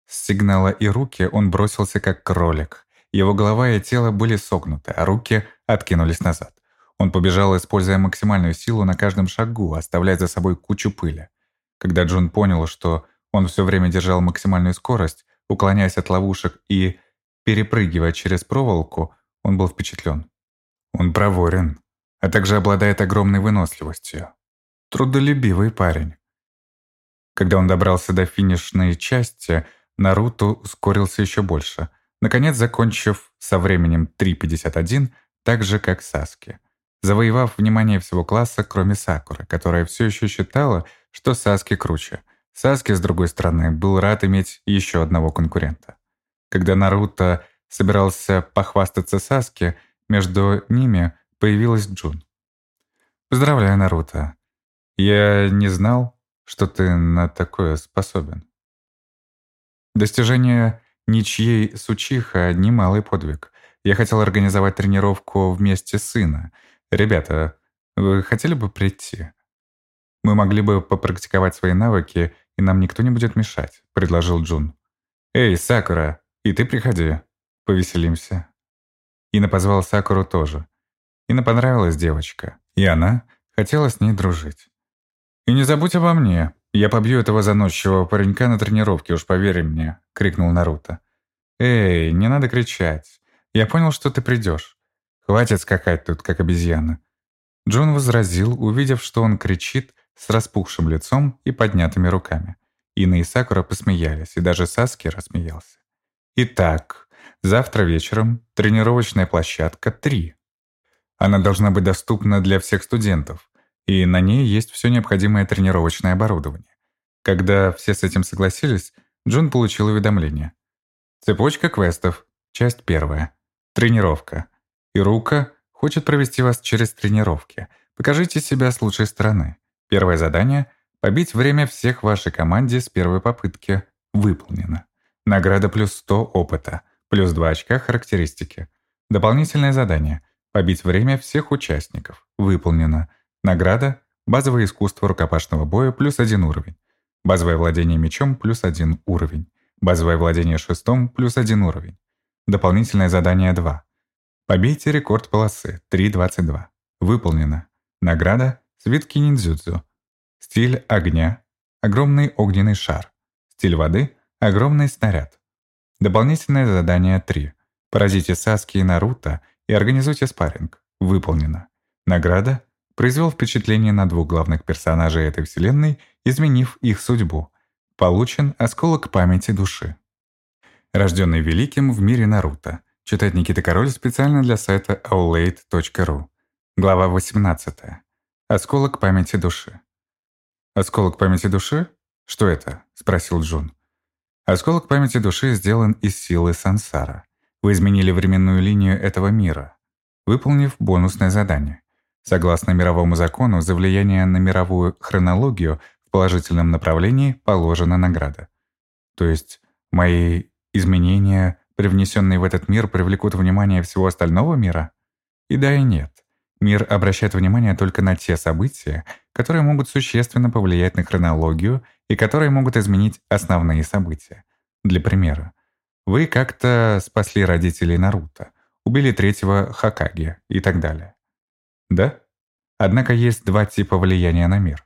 С сигнала и руки он бросился как кролик. Его голова и тело были согнуты, а руки откинулись назад. Он побежал, используя максимальную силу на каждом шагу, оставляя за собой кучу пыли. Когда Джун понял, что он все время держал максимальную скорость, уклоняясь от ловушек и перепрыгивая через проволоку, он был впечатлен. Он проворен, а также обладает огромной выносливостью. Трудолюбивый парень. Когда он добрался до финишной части – Наруто ускорился еще больше. наконец закончив со временем 3.51, так же, как Саски. Завоевав внимание всего класса, кроме Сакуры, которая все еще считала, что Саски круче. Саски, с другой стороны, был рад иметь еще одного конкурента. Когда Наруто собирался похвастаться Саски, между ними появилась Джун. «Поздравляю, Наруто. Я не знал, что ты на такое способен». Достижение ничьей Сучиха – немалый подвиг. Я хотел организовать тренировку вместе сына. Ребята, вы хотели бы прийти? Мы могли бы попрактиковать свои навыки, и нам никто не будет мешать», – предложил Джун. «Эй, Сакура, и ты приходи. Повеселимся». Ина позвал Сакуру тоже. Ина понравилась девочка, и она хотела с ней дружить. «И не забудь обо мне. Я побью этого заносчивого паренька на тренировке, уж поверь мне», — крикнул Наруто. «Эй, не надо кричать. Я понял, что ты придешь. Хватит скакать тут, как обезьяна». Джон возразил, увидев, что он кричит с распухшим лицом и поднятыми руками. Ина и Сакура посмеялись, и даже Саски рассмеялся. «Итак, завтра вечером тренировочная площадка 3. Она должна быть доступна для всех студентов, и на ней есть все необходимое тренировочное оборудование. Когда все с этим согласились, Джун получил уведомление. Цепочка квестов. Часть первая. Тренировка. Ирука хочет провести вас через тренировки. Покажите себя с лучшей стороны. Первое задание — побить время всех вашей команде с первой попытки. Выполнено. Награда плюс 100 опыта, плюс 2 очка характеристики. Дополнительное задание — Побить время всех участников. Выполнено. Награда – базовое искусство рукопашного боя плюс один уровень. Базовое владение мечом плюс один уровень. Базовое владение шестом плюс один уровень. Дополнительное задание 2. Побейте рекорд полосы 3.22. Выполнено. Награда – свитки ниндзюдзу. Стиль огня – огромный огненный шар. Стиль воды – огромный снаряд. Дополнительное задание 3. Поразите Саски и Наруто и организуйте спарринг. Выполнено. Награда произвел впечатление на двух главных персонажей этой вселенной, изменив их судьбу. Получен осколок памяти души. Рожденный великим в мире Наруто. Читает Никита Король специально для сайта aulade.ru. Глава 18. Осколок памяти души. «Осколок памяти души? Что это?» — спросил Джун. Осколок памяти души сделан из силы сансара. Вы изменили временную линию этого мира, выполнив бонусное задание. Согласно мировому закону, за влияние на мировую хронологию в положительном направлении положена награда. То есть мои изменения, привнесенные в этот мир, привлекут внимание всего остального мира? И да, и нет. Мир обращает внимание только на те события, которые могут существенно повлиять на хронологию и которые могут изменить основные события. Для примера, вы как-то спасли родителей Наруто, убили третьего Хакаги и так далее. Да? Однако есть два типа влияния на мир.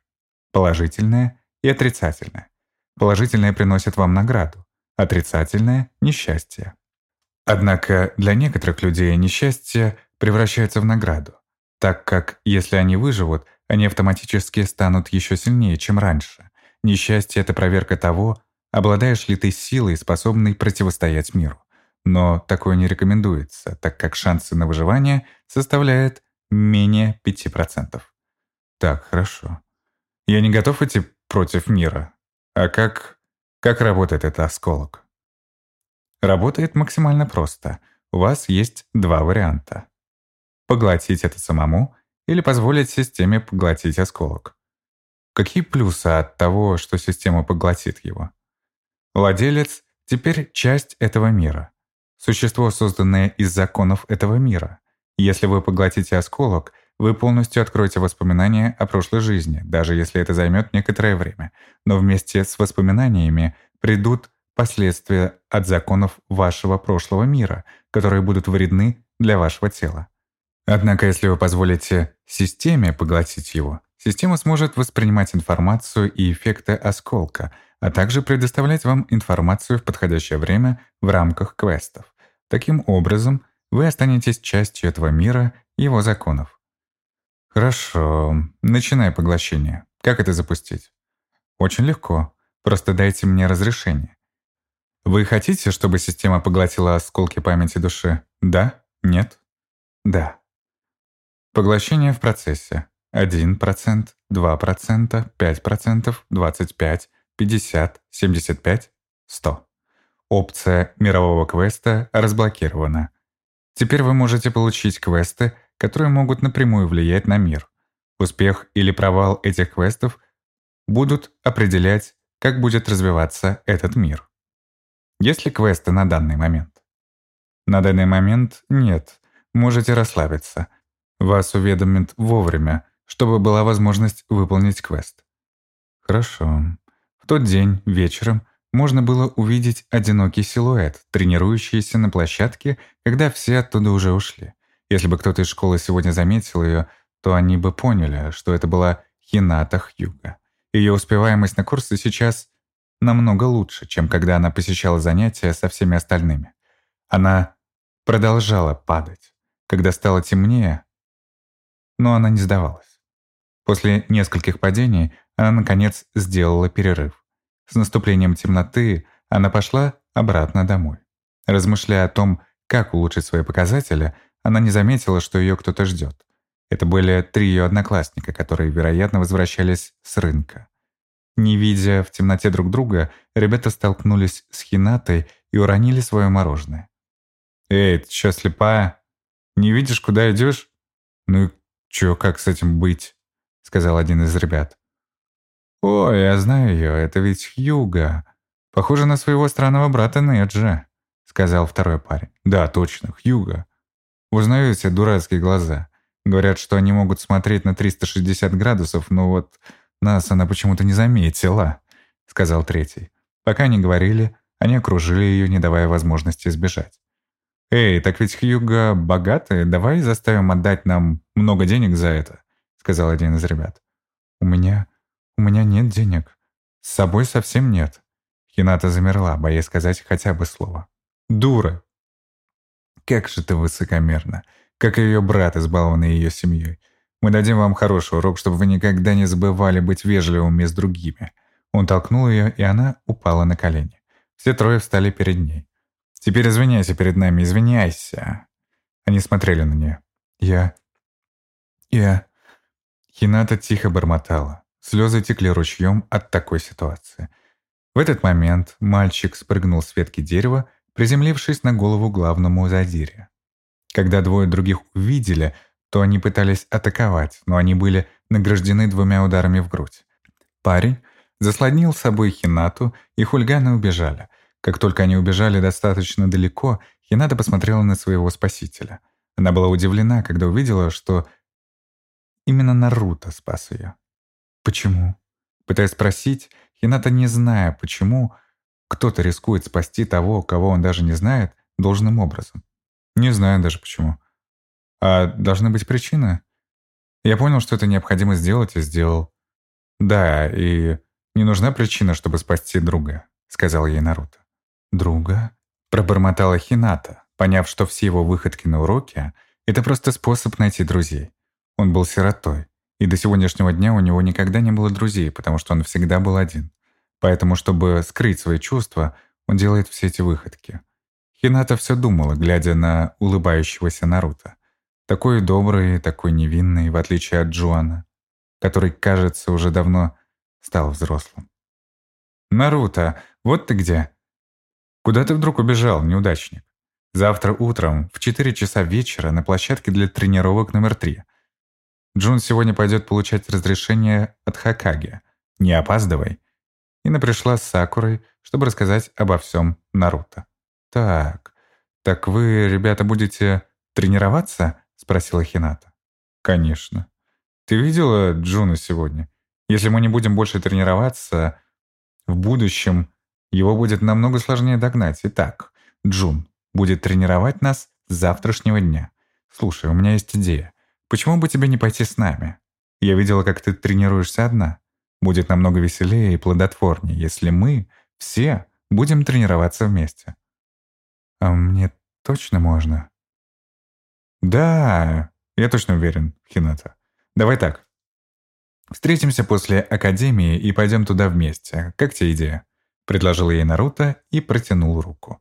Положительное и отрицательное. Положительное приносит вам награду, отрицательное — несчастье. Однако для некоторых людей несчастье превращается в награду, так как если они выживут, они автоматически станут еще сильнее, чем раньше. Несчастье — это проверка того, обладаешь ли ты силой, способной противостоять миру. Но такое не рекомендуется, так как шансы на выживание составляют менее 5%. Так, хорошо. Я не готов идти против мира. А как... как работает этот осколок? Работает максимально просто. У вас есть два варианта. Поглотить это самому или позволить системе поглотить осколок. Какие плюсы от того, что система поглотит его? Владелец теперь часть этого мира. Существо, созданное из законов этого мира. Если вы поглотите осколок, вы полностью откроете воспоминания о прошлой жизни, даже если это займет некоторое время. Но вместе с воспоминаниями придут последствия от законов вашего прошлого мира, которые будут вредны для вашего тела. Однако, если вы позволите системе поглотить его, система сможет воспринимать информацию и эффекты осколка — а также предоставлять вам информацию в подходящее время в рамках квестов. Таким образом, вы останетесь частью этого мира и его законов. Хорошо, начинай поглощение. Как это запустить? Очень легко. Просто дайте мне разрешение. Вы хотите, чтобы система поглотила осколки памяти души? Да? Нет? Да. Поглощение в процессе. 1%, 2%, 5%, 25%, 50%, 75%, 100%. Опция мирового квеста разблокирована. Теперь вы можете получить квесты, которые могут напрямую влиять на мир. Успех или провал этих квестов будут определять, как будет развиваться этот мир. Есть ли квесты на данный момент? На данный момент нет. Можете расслабиться. Вас уведомят вовремя, чтобы была возможность выполнить квест. Хорошо. В тот день, вечером, можно было увидеть одинокий силуэт, тренирующийся на площадке, когда все оттуда уже ушли. Если бы кто-то из школы сегодня заметил ее, то они бы поняли, что это была Хината Хьюга. Ее успеваемость на курсы сейчас намного лучше, чем когда она посещала занятия со всеми остальными. Она продолжала падать. Когда стало темнее, но она не сдавалась. После нескольких падений она, наконец, сделала перерыв. С наступлением темноты она пошла обратно домой. Размышляя о том, как улучшить свои показатели, она не заметила, что ее кто-то ждет. Это были три ее одноклассника, которые, вероятно, возвращались с рынка. Не видя в темноте друг друга, ребята столкнулись с Хинатой и уронили свое мороженое. «Эй, ты что, слепая? Не видишь, куда идешь?» «Ну и чё, как с этим быть?» — сказал один из ребят. «О, я знаю ее, это ведь Хьюга. Похоже на своего странного брата Неджа», — сказал второй парень. «Да, точно, Хьюга. Узнаю эти дурацкие глаза. Говорят, что они могут смотреть на 360 градусов, но вот нас она почему-то не заметила», — сказал третий. Пока они говорили, они окружили ее, не давая возможности сбежать. «Эй, так ведь Хьюга богатый, давай заставим отдать нам много денег за это», — сказал один из ребят. «У меня «У меня нет денег. С собой совсем нет». Хината замерла, боясь сказать хотя бы слово. «Дура!» «Как же ты высокомерна! Как и ее брат, избалованный ее семьей. Мы дадим вам хороший урок, чтобы вы никогда не забывали быть вежливыми с другими». Он толкнул ее, и она упала на колени. Все трое встали перед ней. «Теперь извиняйся перед нами, извиняйся!» Они смотрели на нее. «Я... я...» Хината тихо бормотала. Слезы текли ручьем от такой ситуации. В этот момент мальчик спрыгнул с ветки дерева, приземлившись на голову главному задире. Когда двое других увидели, то они пытались атаковать, но они были награждены двумя ударами в грудь. Парень заслонил с собой Хинату, и хульганы убежали. Как только они убежали достаточно далеко, Хината посмотрела на своего спасителя. Она была удивлена, когда увидела, что именно Наруто спас ее. Почему? Пытаясь спросить, Хината, не зная, почему, кто-то рискует спасти того, кого он даже не знает, должным образом. Не знаю даже почему. А должны быть причины? Я понял, что это необходимо сделать, и сделал. Да, и не нужна причина, чтобы спасти друга, сказал ей Наруто. Друга? Пробормотала Хината, поняв, что все его выходки на уроке — это просто способ найти друзей. Он был сиротой. И до сегодняшнего дня у него никогда не было друзей, потому что он всегда был один. Поэтому, чтобы скрыть свои чувства, он делает все эти выходки. Хината все думала, глядя на улыбающегося Наруто. Такой добрый, такой невинный, в отличие от Джуана, который, кажется, уже давно стал взрослым. «Наруто, вот ты где!» «Куда ты вдруг убежал, неудачник?» «Завтра утром в 4 часа вечера на площадке для тренировок номер 3. Джун сегодня пойдет получать разрешение от Хакаги. Не опаздывай. Ина пришла с Сакурой, чтобы рассказать обо всем Наруто. «Так, так вы, ребята, будете тренироваться?» — спросила Хината. «Конечно. Ты видела Джуна сегодня? Если мы не будем больше тренироваться, в будущем его будет намного сложнее догнать. Итак, Джун будет тренировать нас с завтрашнего дня. Слушай, у меня есть идея. Почему бы тебе не пойти с нами? Я видела, как ты тренируешься одна. Будет намного веселее и плодотворнее, если мы все будем тренироваться вместе. А мне точно можно? Да, я точно уверен, Хината. Давай так. Встретимся после академии и пойдем туда вместе. Как тебе идея? — предложил ей Наруто и протянул руку.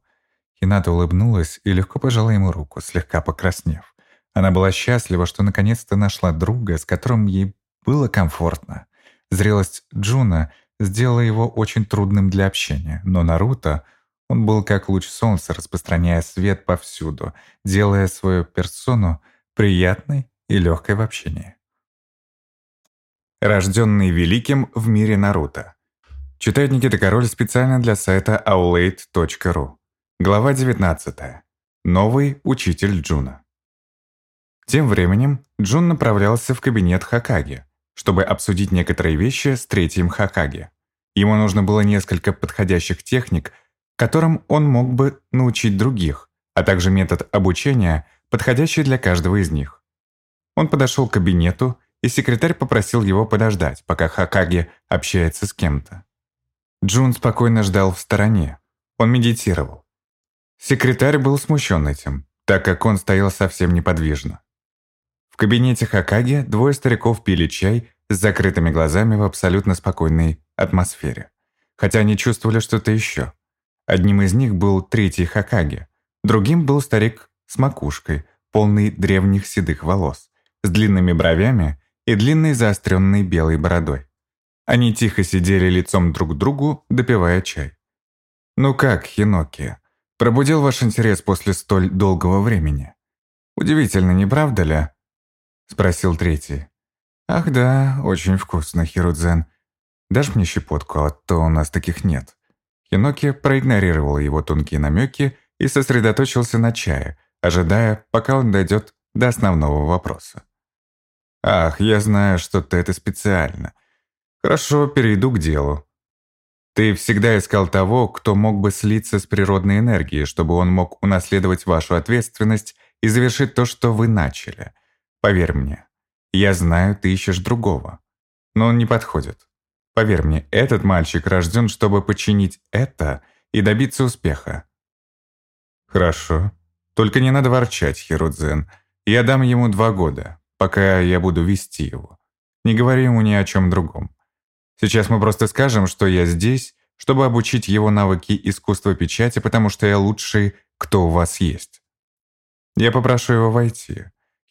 Хината улыбнулась и легко пожала ему руку, слегка покраснев. Она была счастлива, что наконец-то нашла друга, с которым ей было комфортно. Зрелость Джуна сделала его очень трудным для общения, но Наруто, он был как луч солнца, распространяя свет повсюду, делая свою персону приятной и легкой в общении. Рожденный великим в мире Наруто. Читает Никита Король специально для сайта aulade.ru. Глава 19. Новый учитель Джуна. Тем временем Джун направлялся в кабинет Хокаге, чтобы обсудить некоторые вещи с третьим Хокаге. Ему нужно было несколько подходящих техник, которым он мог бы научить других, а также метод обучения, подходящий для каждого из них. Он подошел к кабинету, и секретарь попросил его подождать, пока Хакаги общается с кем-то. Джун спокойно ждал в стороне. Он медитировал. Секретарь был смущен этим, так как он стоял совсем неподвижно. В кабинете Хакаги двое стариков пили чай с закрытыми глазами в абсолютно спокойной атмосфере. Хотя они чувствовали что-то еще. Одним из них был третий Хакаги, другим был старик с макушкой, полный древних седых волос, с длинными бровями и длинной заостренной белой бородой. Они тихо сидели лицом друг к другу, допивая чай. «Ну как, Хиноки, пробудил ваш интерес после столь долгого времени? Удивительно, не правда ли?» — спросил третий. «Ах да, очень вкусно, Хирудзен. Дашь мне щепотку, а то у нас таких нет». Хиноки проигнорировал его тонкие намеки и сосредоточился на чае, ожидая, пока он дойдет до основного вопроса. «Ах, я знаю, что ты это специально. Хорошо, перейду к делу. Ты всегда искал того, кто мог бы слиться с природной энергией, чтобы он мог унаследовать вашу ответственность и завершить то, что вы начали. Поверь мне, я знаю, ты ищешь другого. Но он не подходит. Поверь мне, этот мальчик рожден, чтобы починить это и добиться успеха. Хорошо. Только не надо ворчать, Хирудзен. Я дам ему два года, пока я буду вести его. Не говори ему ни о чем другом. Сейчас мы просто скажем, что я здесь, чтобы обучить его навыки искусства печати, потому что я лучший, кто у вас есть. Я попрошу его войти.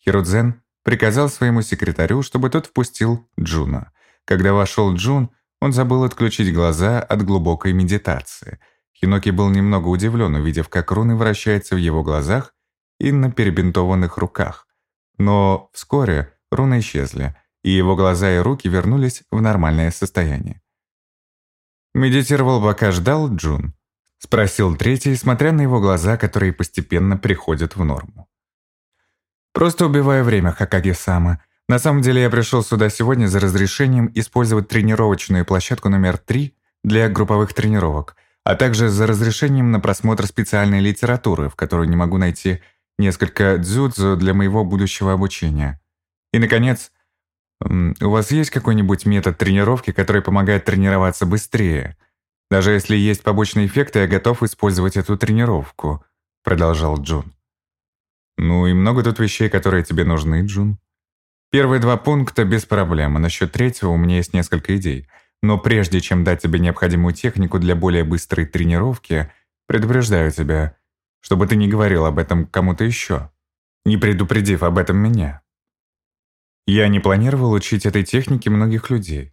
Хирузен приказал своему секретарю, чтобы тот впустил Джуна. Когда вошел Джун, он забыл отключить глаза от глубокой медитации. Хиноки был немного удивлен, увидев, как руны вращаются в его глазах и на перебинтованных руках. Но вскоре руны исчезли, и его глаза и руки вернулись в нормальное состояние. «Медитировал, пока ждал Джун?» — спросил третий, смотря на его глаза, которые постепенно приходят в норму. Просто убиваю время, Хакаги-сама. На самом деле я пришел сюда сегодня за разрешением использовать тренировочную площадку номер 3 для групповых тренировок, а также за разрешением на просмотр специальной литературы, в которой не могу найти несколько дзюдзу для моего будущего обучения. И, наконец, у вас есть какой-нибудь метод тренировки, который помогает тренироваться быстрее? Даже если есть побочные эффекты, я готов использовать эту тренировку», — продолжал Джун. Ну и много тут вещей, которые тебе нужны, Джун. Первые два пункта без проблем, а насчет третьего у меня есть несколько идей. Но прежде чем дать тебе необходимую технику для более быстрой тренировки, предупреждаю тебя, чтобы ты не говорил об этом кому-то еще, не предупредив об этом меня. Я не планировал учить этой технике многих людей.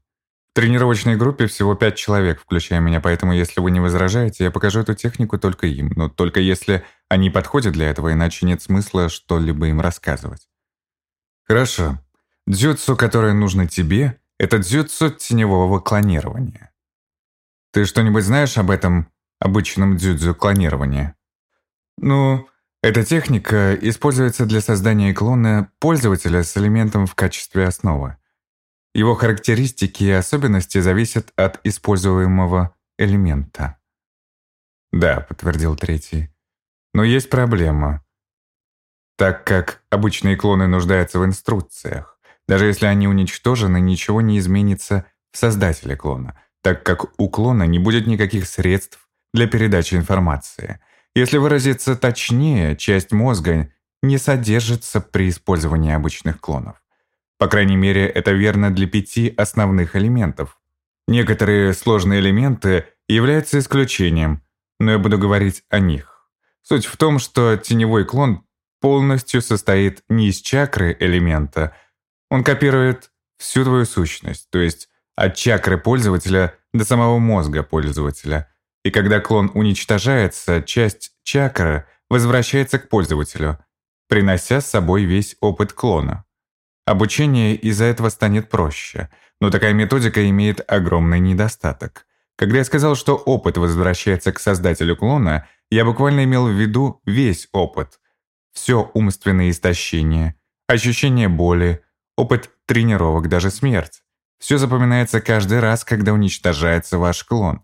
В тренировочной группе всего пять человек, включая меня, поэтому если вы не возражаете, я покажу эту технику только им, но только если они подходят для этого, иначе нет смысла что-либо им рассказывать. Хорошо. Дзюцу, которое нужно тебе, это дзюцу теневого клонирования. Ты что-нибудь знаешь об этом обычном дзюдзю клонирования? Ну, эта техника используется для создания клона пользователя с элементом в качестве основы. Его характеристики и особенности зависят от используемого элемента. «Да», — подтвердил третий. «Но есть проблема. Так как обычные клоны нуждаются в инструкциях, даже если они уничтожены, ничего не изменится в создателе клона, так как у клона не будет никаких средств для передачи информации. Если выразиться точнее, часть мозга не содержится при использовании обычных клонов. По крайней мере, это верно для пяти основных элементов. Некоторые сложные элементы являются исключением, но я буду говорить о них. Суть в том, что теневой клон полностью состоит не из чакры элемента, он копирует всю твою сущность, то есть от чакры пользователя до самого мозга пользователя. И когда клон уничтожается, часть чакры возвращается к пользователю, принося с собой весь опыт клона. Обучение из-за этого станет проще, но такая методика имеет огромный недостаток. Когда я сказал, что опыт возвращается к создателю клона, я буквально имел в виду весь опыт. Все умственное истощение, ощущение боли, опыт тренировок, даже смерть. Все запоминается каждый раз, когда уничтожается ваш клон.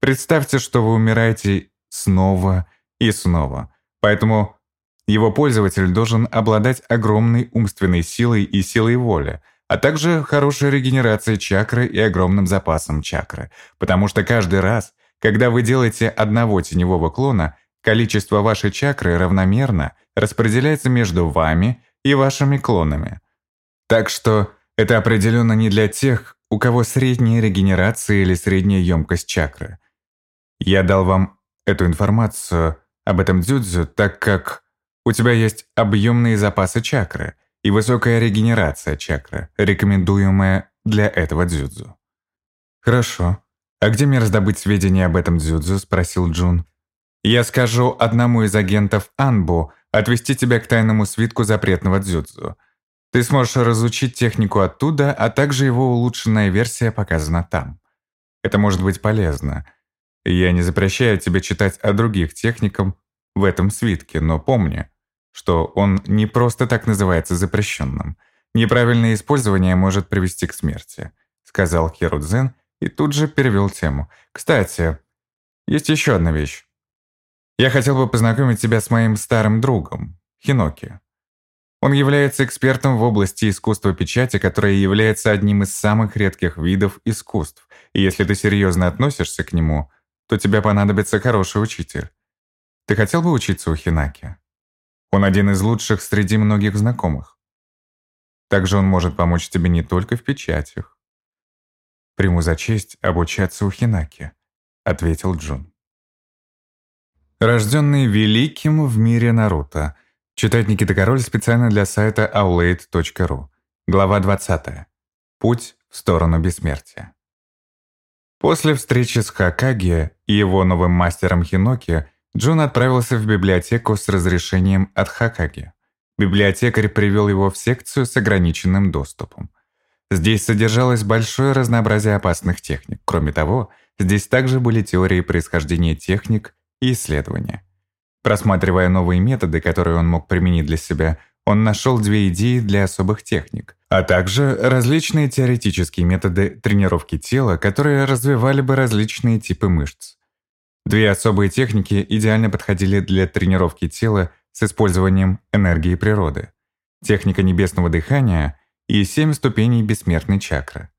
Представьте, что вы умираете снова и снова. Поэтому его пользователь должен обладать огромной умственной силой и силой воли, а также хорошей регенерацией чакры и огромным запасом чакры. Потому что каждый раз, когда вы делаете одного теневого клона, количество вашей чакры равномерно распределяется между вами и вашими клонами. Так что это определенно не для тех, у кого средняя регенерация или средняя емкость чакры. Я дал вам эту информацию об этом дзюдзю, так как у тебя есть объемные запасы чакры и высокая регенерация чакры, рекомендуемая для этого дзюдзю. Хорошо. А где мне раздобыть сведения об этом дзюдзю? спросил Джун. Я скажу одному из агентов Анбу отвести тебя к тайному свитку запретного дзюдзю. Ты сможешь разучить технику оттуда, а также его улучшенная версия показана там. Это может быть полезно. Я не запрещаю тебе читать о других техниках в этом свитке, но помни, что он не просто так называется запрещенным. Неправильное использование может привести к смерти, сказал Херудзен и тут же перевел тему. Кстати, есть еще одна вещь. Я хотел бы познакомить тебя с моим старым другом, Хиноки. Он является экспертом в области искусства печати, которое является одним из самых редких видов искусств. И если ты серьезно относишься к нему, то тебе понадобится хороший учитель. Ты хотел бы учиться у Хинаки? Он один из лучших среди многих знакомых. Также он может помочь тебе не только в печатях. «Приму за честь обучаться у Хинаки», — ответил Джун. Рожденный великим в мире Наруто — Читает Никита Король специально для сайта aulade.ru. Глава 20. Путь в сторону бессмертия. После встречи с Хакаги и его новым мастером Хиноки, Джун отправился в библиотеку с разрешением от Хакаги. Библиотекарь привел его в секцию с ограниченным доступом. Здесь содержалось большое разнообразие опасных техник. Кроме того, здесь также были теории происхождения техник и исследования. Просматривая новые методы, которые он мог применить для себя, он нашел две идеи для особых техник, а также различные теоретические методы тренировки тела, которые развивали бы различные типы мышц. Две особые техники идеально подходили для тренировки тела с использованием энергии природы. Техника небесного дыхания и семь ступеней бессмертной чакры.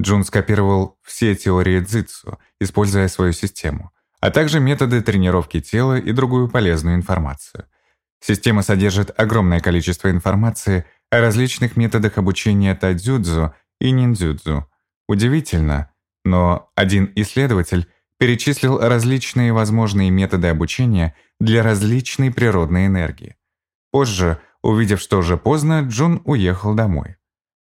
Джун скопировал все теории дзитсу, используя свою систему – а также методы тренировки тела и другую полезную информацию. Система содержит огромное количество информации о различных методах обучения тайдзюдзу и ниндзюдзу. Удивительно, но один исследователь перечислил различные возможные методы обучения для различной природной энергии. Позже, увидев, что уже поздно, Джун уехал домой.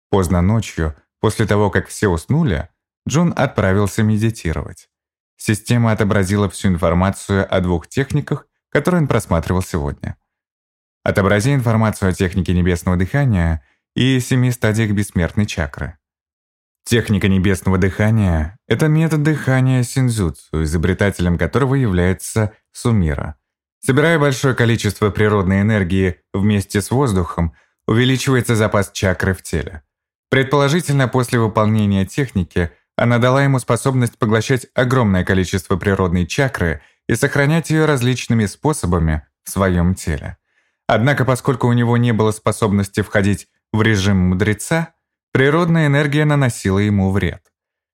Поздно ночью, после того, как все уснули, Джун отправился медитировать. Система отобразила всю информацию о двух техниках, которые он просматривал сегодня. Отобрази информацию о технике небесного дыхания и семи стадиях бессмертной чакры. Техника небесного дыхания – это метод дыхания синзюцу, изобретателем которого является Сумира. Собирая большое количество природной энергии вместе с воздухом, увеличивается запас чакры в теле. Предположительно, после выполнения техники – она дала ему способность поглощать огромное количество природной чакры и сохранять ее различными способами в своем теле. Однако, поскольку у него не было способности входить в режим мудреца, природная энергия наносила ему вред.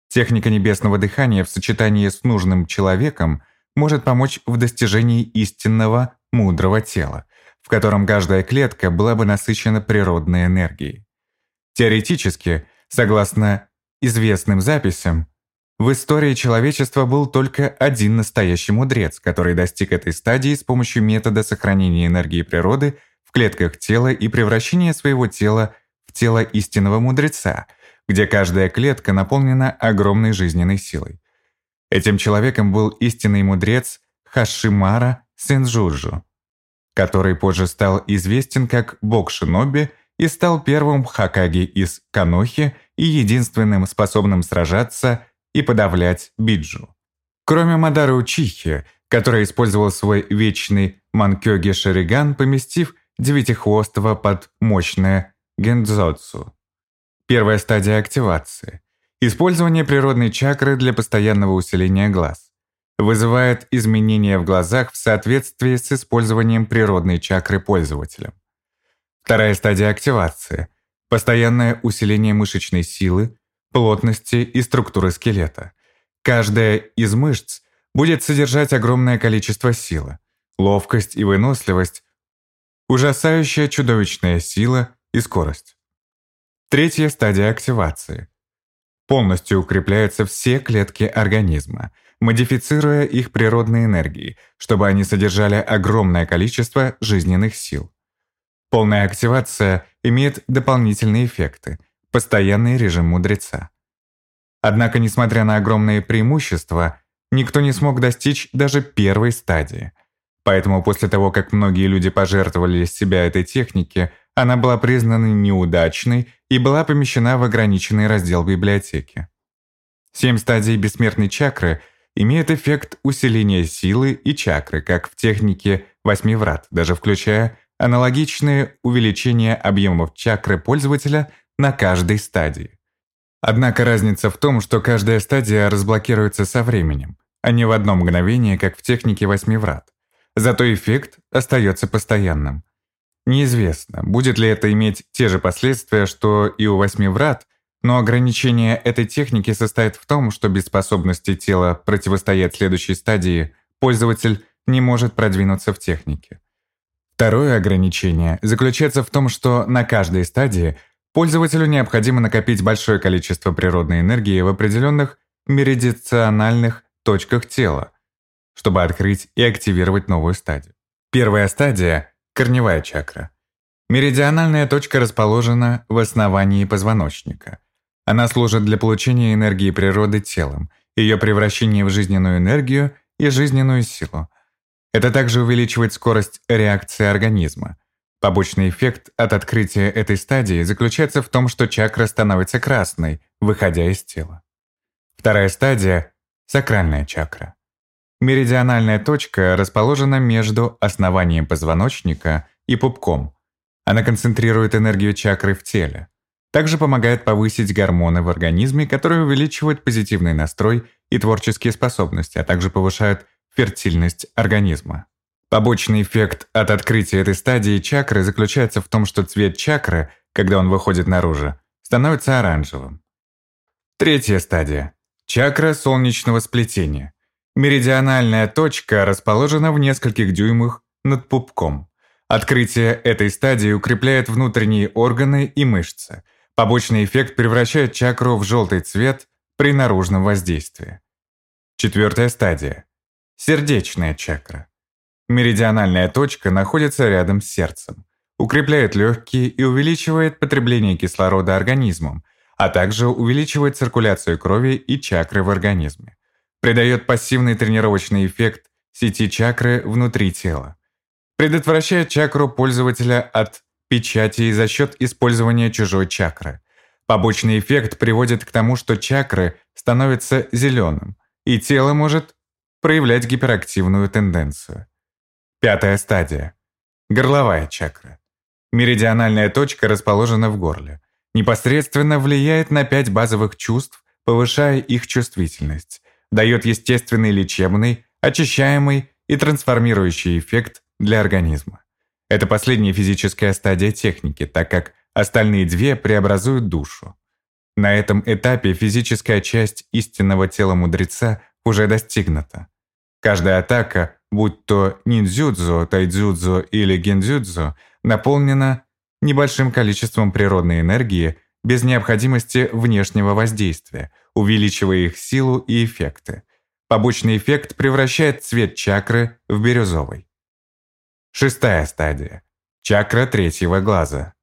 Техника небесного дыхания в сочетании с нужным человеком может помочь в достижении истинного мудрого тела, в котором каждая клетка была бы насыщена природной энергией. Теоретически, согласно известным записям, В истории человечества был только один настоящий мудрец, который достиг этой стадии с помощью метода сохранения энергии природы в клетках тела и превращения своего тела тело истинного мудреца, где каждая клетка наполнена огромной жизненной силой. Этим человеком был истинный мудрец Хашимара Сенджуджу, который позже стал известен как Бог Шиноби и стал первым Хакаги из Канохи и единственным способным сражаться и подавлять Биджу. Кроме Мадары Учихи, который использовал свой вечный Манкёги Шариган, поместив Девятихвостого под мощное Гендзоцу. Первая стадия активации. Использование природной чакры для постоянного усиления глаз. Вызывает изменения в глазах в соответствии с использованием природной чакры пользователем. Вторая стадия активации. Постоянное усиление мышечной силы, плотности и структуры скелета. Каждая из мышц будет содержать огромное количество силы, ловкость и выносливость, ужасающая чудовищная сила и скорость. Третья стадия активации. Полностью укрепляются все клетки организма, модифицируя их природные энергии, чтобы они содержали огромное количество жизненных сил. Полная активация имеет дополнительные эффекты – постоянный режим мудреца. Однако, несмотря на огромные преимущества, никто не смог достичь даже первой стадии. Поэтому после того, как многие люди пожертвовали себя этой технике, она была признана неудачной и была помещена в ограниченный раздел библиотеки. Семь стадий бессмертной чакры имеют эффект усиления силы и чакры, как в технике восьми врат, даже включая аналогичные увеличения объемов чакры пользователя на каждой стадии. Однако разница в том, что каждая стадия разблокируется со временем, а не в одно мгновение, как в технике восьми врат. Зато эффект остается постоянным. Неизвестно, будет ли это иметь те же последствия, что и у восьми врат, но ограничение этой техники состоит в том, что без способности тела противостоять следующей стадии пользователь не может продвинуться в технике. Второе ограничение заключается в том, что на каждой стадии – Пользователю необходимо накопить большое количество природной энергии в определенных меридициональных точках тела, чтобы открыть и активировать новую стадию. Первая стадия – корневая чакра. Меридиональная точка расположена в основании позвоночника. Она служит для получения энергии природы телом, ее превращения в жизненную энергию и жизненную силу. Это также увеличивает скорость реакции организма, Побочный эффект от открытия этой стадии заключается в том, что чакра становится красной, выходя из тела. Вторая стадия – сакральная чакра. Меридиональная точка расположена между основанием позвоночника и пупком. Она концентрирует энергию чакры в теле. Также помогает повысить гормоны в организме, которые увеличивают позитивный настрой и творческие способности, а также повышают фертильность организма. Побочный эффект от открытия этой стадии чакры заключается в том, что цвет чакры, когда он выходит наружу, становится оранжевым. Третья стадия. Чакра солнечного сплетения. Меридиональная точка расположена в нескольких дюймах над пупком. Открытие этой стадии укрепляет внутренние органы и мышцы. Побочный эффект превращает чакру в желтый цвет при наружном воздействии. Четвертая стадия. Сердечная чакра. Меридиональная точка находится рядом с сердцем, укрепляет легкие и увеличивает потребление кислорода организмом, а также увеличивает циркуляцию крови и чакры в организме. Придает пассивный тренировочный эффект сети чакры внутри тела. Предотвращает чакру пользователя от печати за счет использования чужой чакры. Побочный эффект приводит к тому, что чакры становятся зеленым, и тело может проявлять гиперактивную тенденцию. Пятая стадия. Горловая чакра. Меридиональная точка расположена в горле. Непосредственно влияет на пять базовых чувств, повышая их чувствительность. Дает естественный лечебный, очищаемый и трансформирующий эффект для организма. Это последняя физическая стадия техники, так как остальные две преобразуют душу. На этом этапе физическая часть истинного тела мудреца уже достигнута. Каждая атака будь то ниндзюдзу, тайдзюдзу или гендзюдзу, наполнена небольшим количеством природной энергии без необходимости внешнего воздействия, увеличивая их силу и эффекты. Побочный эффект превращает цвет чакры в бирюзовый. Шестая стадия. Чакра третьего глаза.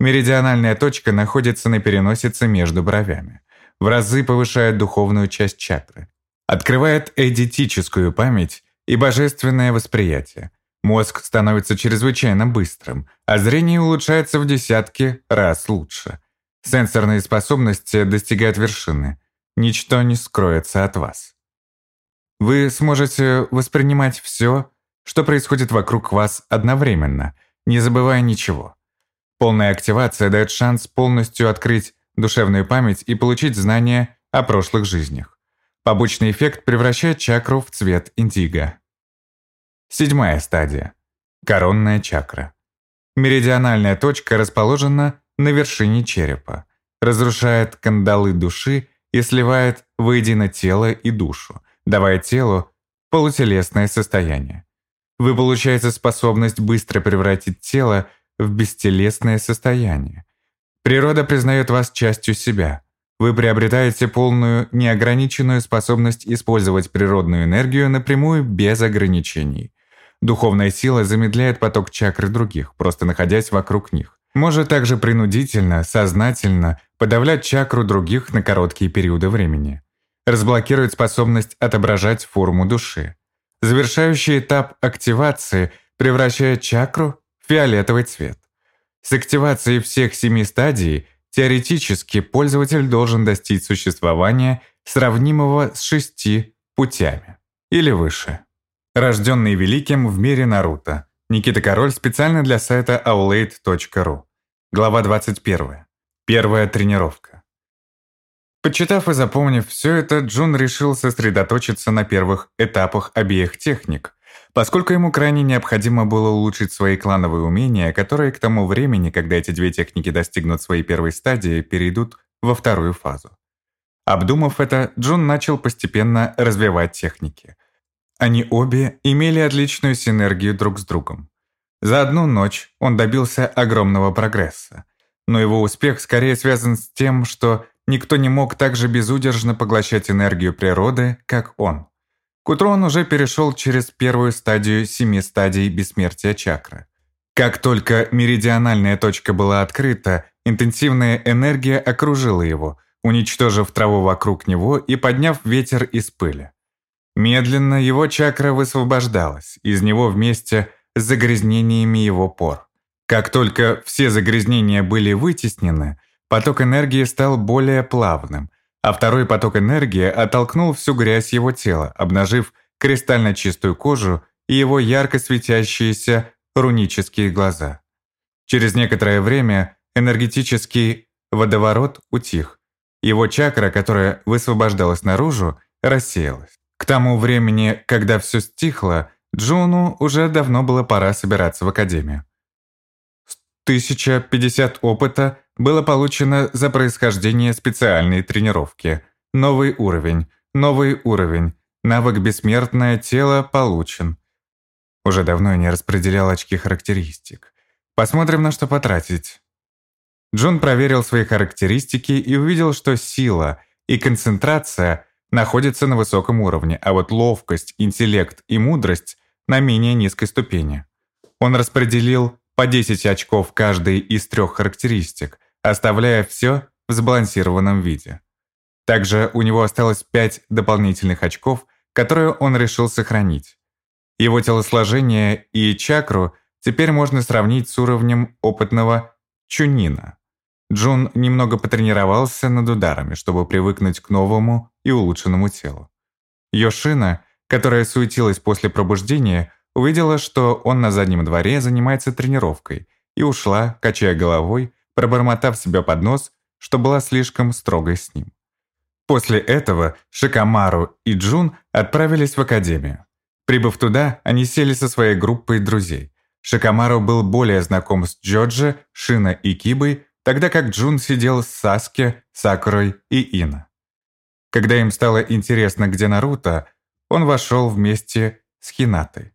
Меридиональная точка находится на переносице между бровями. В разы повышает духовную часть чакры. Открывает эдетическую память и божественное восприятие. Мозг становится чрезвычайно быстрым, а зрение улучшается в десятки раз лучше. Сенсорные способности достигают вершины. Ничто не скроется от вас. Вы сможете воспринимать все, что происходит вокруг вас одновременно, не забывая ничего. Полная активация дает шанс полностью открыть душевную память и получить знания о прошлых жизнях. Побочный эффект превращает чакру в цвет индиго. Седьмая стадия. Коронная чакра. Меридиональная точка расположена на вершине черепа, разрушает кандалы души и сливает воедино тело и душу, давая телу полутелесное состояние. Вы получаете способность быстро превратить тело в бестелесное состояние. Природа признает вас частью себя. Вы приобретаете полную, неограниченную способность использовать природную энергию напрямую без ограничений. Духовная сила замедляет поток чакры других, просто находясь вокруг них. Может также принудительно, сознательно подавлять чакру других на короткие периоды времени. Разблокирует способность отображать форму души. Завершающий этап активации превращает чакру в фиолетовый цвет. С активацией всех семи стадий теоретически пользователь должен достичь существования, сравнимого с шести путями или выше. Рожденный великим в мире Наруто. Никита Король специально для сайта aulade.ru. Глава 21. Первая тренировка. Почитав и запомнив все это, Джун решил сосредоточиться на первых этапах обеих техник, поскольку ему крайне необходимо было улучшить свои клановые умения, которые к тому времени, когда эти две техники достигнут своей первой стадии, перейдут во вторую фазу. Обдумав это, Джун начал постепенно развивать техники. Они обе имели отличную синергию друг с другом. За одну ночь он добился огромного прогресса, но его успех скорее связан с тем, что Никто не мог так же безудержно поглощать энергию природы, как он. К утру он уже перешел через первую стадию семи стадий бессмертия чакры. Как только меридиональная точка была открыта, интенсивная энергия окружила его, уничтожив траву вокруг него и подняв ветер из пыли. Медленно его чакра высвобождалась из него вместе с загрязнениями его пор. Как только все загрязнения были вытеснены, Поток энергии стал более плавным, а второй поток энергии оттолкнул всю грязь его тела, обнажив кристально чистую кожу и его ярко светящиеся рунические глаза. Через некоторое время энергетический водоворот утих. Его чакра, которая высвобождалась наружу, рассеялась. К тому времени, когда все стихло, Джуну уже давно было пора собираться в академию. 1050 опыта было получено за происхождение специальной тренировки. Новый уровень, новый уровень, навык «Бессмертное тело» получен. Уже давно я не распределял очки характеристик. Посмотрим, на что потратить. Джон проверил свои характеристики и увидел, что сила и концентрация находятся на высоком уровне, а вот ловкость, интеллект и мудрость на менее низкой ступени. Он распределил по 10 очков каждой из трех характеристик, оставляя все в сбалансированном виде. Также у него осталось 5 дополнительных очков, которые он решил сохранить. Его телосложение и чакру теперь можно сравнить с уровнем опытного чунина. Джун немного потренировался над ударами, чтобы привыкнуть к новому и улучшенному телу. Йошина, которая суетилась после пробуждения, увидела, что он на заднем дворе занимается тренировкой, и ушла, качая головой, пробормотав себе под нос, что была слишком строгой с ним. После этого Шикамару и Джун отправились в академию. Прибыв туда, они сели со своей группой друзей. Шикамару был более знаком с Джоджи, Шина и Кибой, тогда как Джун сидел с Саске, Сакурой и Ина. Когда им стало интересно, где Наруто, он вошел вместе с Хинатой.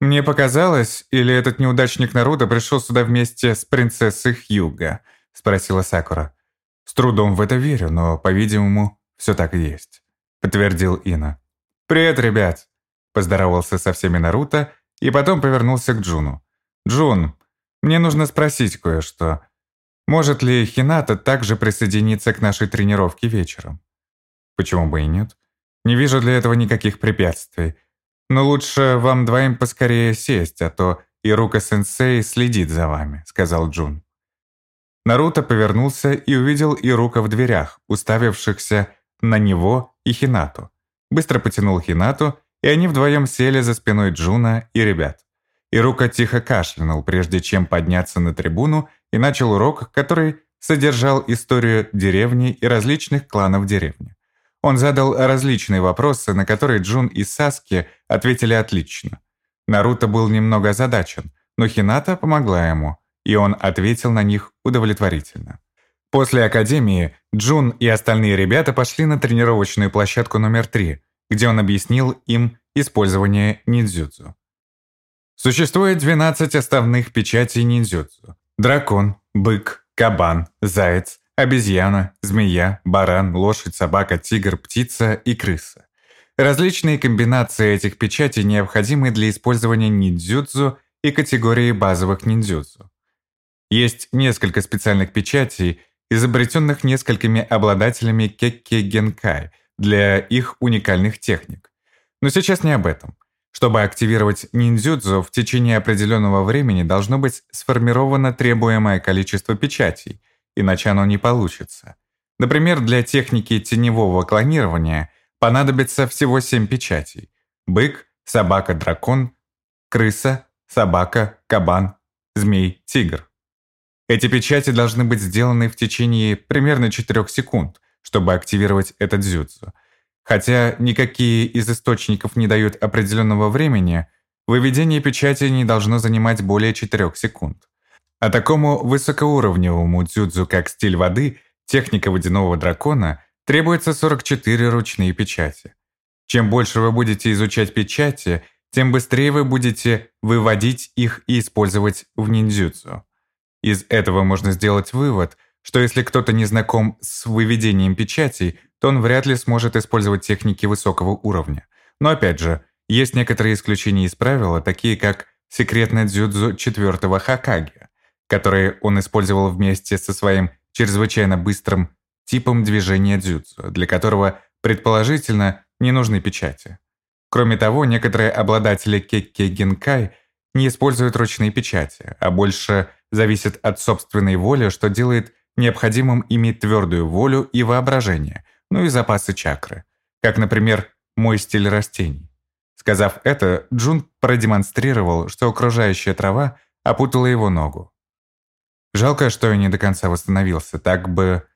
Мне показалось, или этот неудачник Наруто пришел сюда вместе с принцессой Хьюга. – спросила Сакура. «С трудом в это верю, но, по-видимому, все так и есть», – подтвердил Ина. «Привет, ребят!» – поздоровался со всеми Наруто и потом повернулся к Джуну. «Джун, мне нужно спросить кое-что. Может ли Хината также присоединиться к нашей тренировке вечером?» «Почему бы и нет? Не вижу для этого никаких препятствий. Но лучше вам двоим поскорее сесть, а то Ирука-сенсей следит за вами», — сказал Джун. Наруто повернулся и увидел Ирука в дверях, уставившихся на него и Хинату. Быстро потянул Хинату, и они вдвоем сели за спиной Джуна и ребят. Ирука тихо кашлянул, прежде чем подняться на трибуну, и начал урок, который содержал историю деревни и различных кланов деревни. Он задал различные вопросы, на которые Джун и Саске ответили отлично. Наруто был немного озадачен, но Хината помогла ему, и он ответил на них удовлетворительно. После академии Джун и остальные ребята пошли на тренировочную площадку номер 3, где он объяснил им использование ниндзюцу. Существует 12 основных печатей ниндзюцу. Дракон, бык, кабан, заяц, обезьяна, змея, баран, лошадь, собака, тигр, птица и крыса. Различные комбинации этих печатей необходимы для использования ниндзюцу и категории базовых ниндзюцу. Есть несколько специальных печатей, изобретенных несколькими обладателями кекки генкай для их уникальных техник. Но сейчас не об этом. Чтобы активировать ниндзюцу, в течение определенного времени должно быть сформировано требуемое количество печатей – иначе оно не получится. Например, для техники теневого клонирования понадобится всего 7 печатей. Бык, собака, дракон, крыса, собака, кабан, змей, тигр. Эти печати должны быть сделаны в течение примерно 4 секунд, чтобы активировать этот дзюцу. Хотя никакие из источников не дают определенного времени, выведение печати не должно занимать более 4 секунд. А такому высокоуровневому дзюдзу, как стиль воды, техника водяного дракона, требуется 44 ручные печати. Чем больше вы будете изучать печати, тем быстрее вы будете выводить их и использовать в ниндзюцу. Из этого можно сделать вывод, что если кто-то не знаком с выведением печатей, то он вряд ли сможет использовать техники высокого уровня. Но опять же, есть некоторые исключения из правила, такие как секретное дзюдзу четвертого Хакаги, которые он использовал вместе со своим чрезвычайно быстрым типом движения дзюцу, для которого, предположительно, не нужны печати. Кроме того, некоторые обладатели кекке генкай не используют ручные печати, а больше зависят от собственной воли, что делает необходимым иметь твердую волю и воображение, ну и запасы чакры, как, например, мой стиль растений. Сказав это, Джун продемонстрировал, что окружающая трава опутала его ногу. Жалко, что я не до конца восстановился, так бы...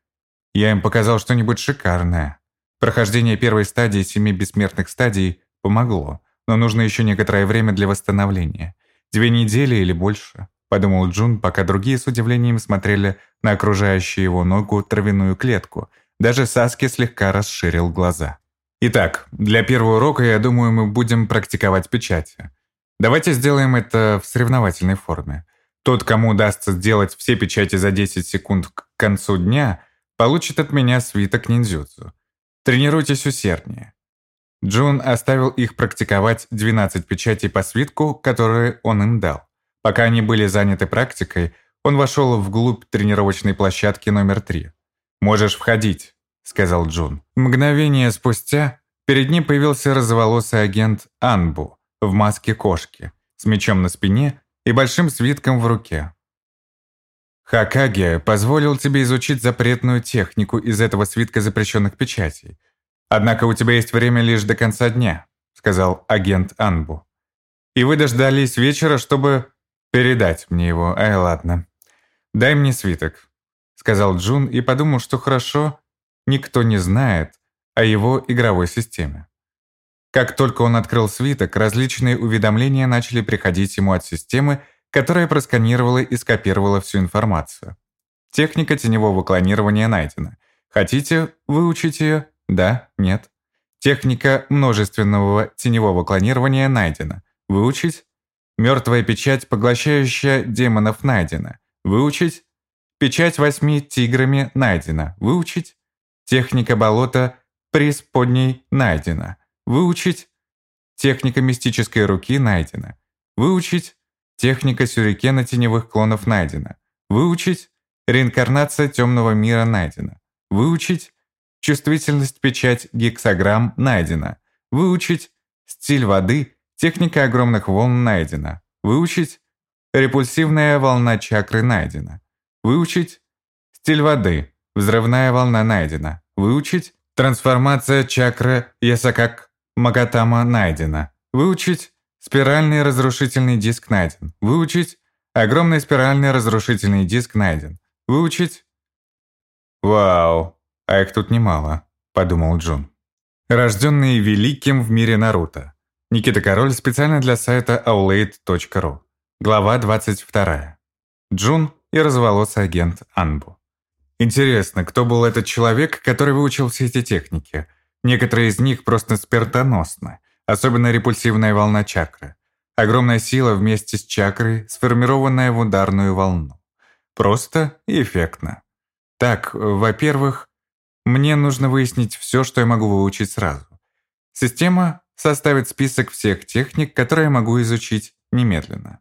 Я им показал что-нибудь шикарное. Прохождение первой стадии семи бессмертных стадий помогло, но нужно еще некоторое время для восстановления. Две недели или больше, подумал Джун, пока другие с удивлением смотрели на окружающую его ногу травяную клетку. Даже Саски слегка расширил глаза. Итак, для первого урока, я думаю, мы будем практиковать печати. Давайте сделаем это в соревновательной форме. Тот, кому удастся сделать все печати за 10 секунд к концу дня, получит от меня свиток ниндзюцу. Тренируйтесь усерднее. Джун оставил их практиковать 12 печатей по свитку, которые он им дал. Пока они были заняты практикой, он вошел вглубь тренировочной площадки номер 3. «Можешь входить», — сказал Джун. Мгновение спустя перед ним появился розоволосый агент Анбу в маске кошки с мечом на спине и большим свитком в руке. Хакаге позволил тебе изучить запретную технику из этого свитка запрещенных печатей. Однако у тебя есть время лишь до конца дня, сказал агент Анбу. И вы дождались вечера, чтобы передать мне его. Ай, ладно. Дай мне свиток, сказал Джун и подумал, что хорошо, никто не знает о его игровой системе. Как только он открыл свиток, различные уведомления начали приходить ему от системы, которая просканировала и скопировала всю информацию. Техника теневого клонирования найдена. Хотите выучить ее? Да? Нет? Техника множественного теневого клонирования найдена. Выучить? Мертвая печать, поглощающая демонов, найдена. Выучить? Печать восьми тиграми найдена. Выучить. Техника болота преисподней найдена. Выучить. Техника мистической руки найдена. Выучить. Техника сюрикена теневых клонов найдена. Выучить. Реинкарнация темного мира найдена. Выучить. Чувствительность печать гексограмм найдена. Выучить. Стиль воды. Техника огромных волн найдена. Выучить. Репульсивная волна чакры найдена. Выучить. Стиль воды. Взрывная волна найдена. Выучить. Трансформация чакры Ясакак Магатама найдена. Выучить. Спиральный разрушительный диск найден. Выучить. Огромный спиральный разрушительный диск найден. Выучить. Вау, а их тут немало, подумал Джун. Рожденный великим в мире Наруто. Никита Король специально для сайта aulade.ru. Глава 22. Джун и разволосый агент Анбу. Интересно, кто был этот человек, который выучил все эти техники? Некоторые из них просто спиртоносны, особенно репульсивная волна чакры. Огромная сила вместе с чакрой, сформированная в ударную волну. Просто и эффектно. Так, во-первых, мне нужно выяснить все, что я могу выучить сразу. Система составит список всех техник, которые я могу изучить немедленно.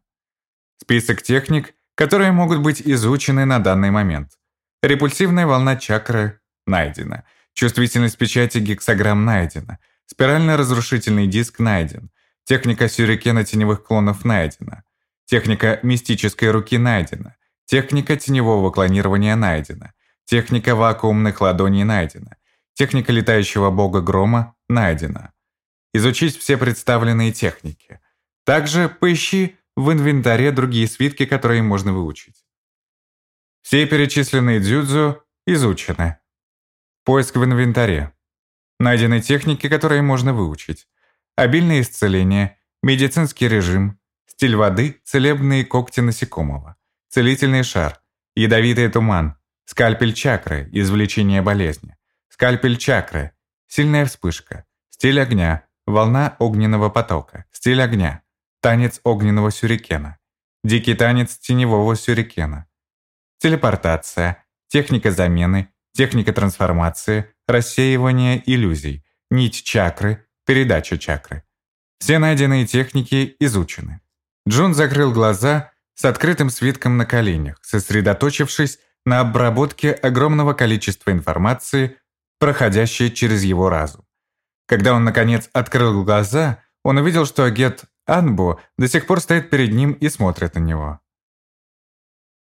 Список техник, которые могут быть изучены на данный момент. Репульсивная волна чакры найдена. Чувствительность печати гексограмм найдена. Спирально-разрушительный диск найден. Техника сюрикена теневых клонов найдена. Техника мистической руки найдена. Техника теневого клонирования найдена. Техника вакуумных ладоней найдена. Техника летающего бога грома найдена. Изучить все представленные техники. Также поищи в инвентаре другие свитки, которые можно выучить. Все перечисленные дзюдзу изучены. Поиск в инвентаре. Найдены техники, которые можно выучить. Обильное исцеление, медицинский режим, стиль воды, целебные когти насекомого, целительный шар, ядовитый туман, скальпель чакры, извлечение болезни, скальпель чакры, сильная вспышка, стиль огня, волна огненного потока, стиль огня, танец огненного сюрикена, дикий танец теневого сюрикена, телепортация, техника замены, техника трансформации, рассеивание иллюзий, нить чакры, передача чакры. Все найденные техники изучены. Джун закрыл глаза с открытым свитком на коленях, сосредоточившись на обработке огромного количества информации, проходящей через его разум. Когда он, наконец, открыл глаза, он увидел, что агент Анбу до сих пор стоит перед ним и смотрит на него.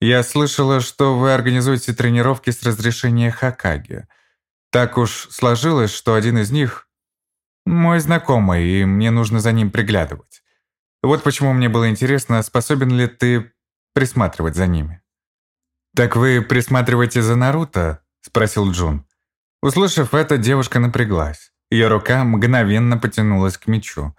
«Я слышала, что вы организуете тренировки с разрешения Хакаги. Так уж сложилось, что один из них – мой знакомый, и мне нужно за ним приглядывать. Вот почему мне было интересно, способен ли ты присматривать за ними». «Так вы присматриваете за Наруто?» – спросил Джун. Услышав это, девушка напряглась. Ее рука мгновенно потянулась к мечу.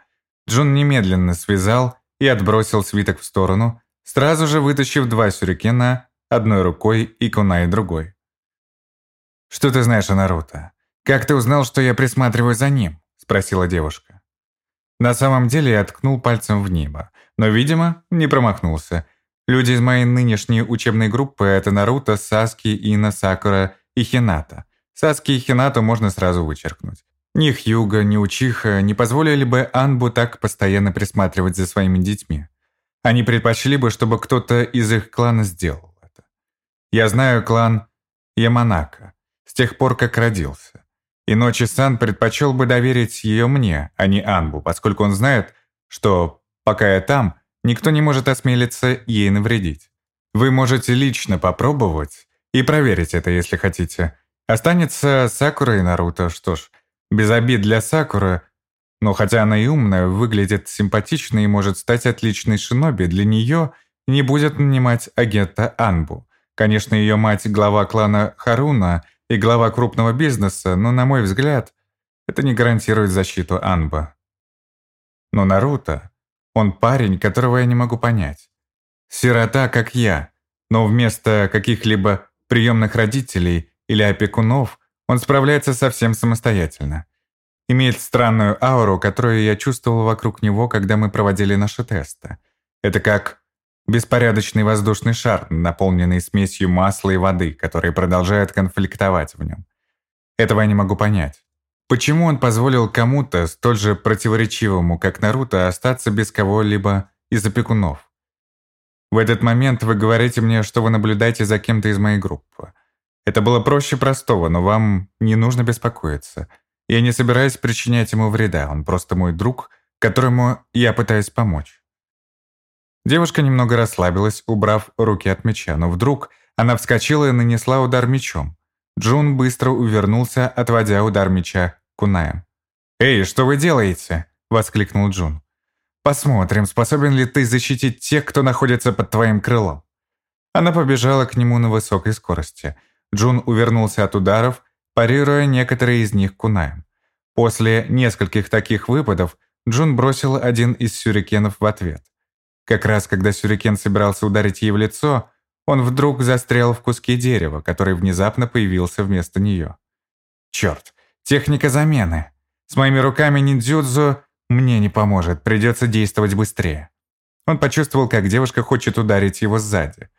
Джун немедленно связал и отбросил свиток в сторону, сразу же вытащив два сюрикена одной рукой и кунай другой. «Что ты знаешь о Наруто? Как ты узнал, что я присматриваю за ним?» – спросила девушка. На самом деле я ткнул пальцем в небо, но, видимо, не промахнулся. Люди из моей нынешней учебной группы – это Наруто, Саски, Ина, Сакура и Хината. Саски и Хинату можно сразу вычеркнуть. Ни Хьюга, ни Учиха не позволили бы Анбу так постоянно присматривать за своими детьми. Они предпочли бы, чтобы кто-то из их клана сделал это. Я знаю клан Яманака с тех пор, как родился. И Ночи-сан предпочел бы доверить ее мне, а не Анбу, поскольку он знает, что, пока я там, никто не может осмелиться ей навредить. Вы можете лично попробовать и проверить это, если хотите. Останется Сакура и Наруто, что ж – без обид для Сакуры, но хотя она и умная, выглядит симпатично и может стать отличной шиноби, для нее не будет нанимать агента Анбу. Конечно, ее мать – глава клана Харуна и глава крупного бизнеса, но, на мой взгляд, это не гарантирует защиту Анба. Но Наруто – он парень, которого я не могу понять. Сирота, как я, но вместо каких-либо приемных родителей или опекунов он справляется совсем самостоятельно. Имеет странную ауру, которую я чувствовал вокруг него, когда мы проводили наши тесты. Это как Беспорядочный воздушный шар, наполненный смесью масла и воды, который продолжает конфликтовать в нем. Этого я не могу понять. Почему он позволил кому-то, столь же противоречивому, как Наруто, остаться без кого-либо из опекунов? В этот момент вы говорите мне, что вы наблюдаете за кем-то из моей группы. Это было проще простого, но вам не нужно беспокоиться. Я не собираюсь причинять ему вреда, он просто мой друг, которому я пытаюсь помочь. Девушка немного расслабилась, убрав руки от меча, но вдруг она вскочила и нанесла удар мечом. Джун быстро увернулся, отводя удар меча Кунаем. «Эй, что вы делаете?» – воскликнул Джун. «Посмотрим, способен ли ты защитить тех, кто находится под твоим крылом». Она побежала к нему на высокой скорости. Джун увернулся от ударов, парируя некоторые из них Кунаем. После нескольких таких выпадов Джун бросил один из сюрикенов в ответ. Как раз когда сюрикен собирался ударить ей в лицо, он вдруг застрял в куске дерева, который внезапно появился вместо нее. Черт, техника замены. С моими руками ниндзюдзу мне не поможет, придется действовать быстрее. Он почувствовал, как девушка хочет ударить его сзади.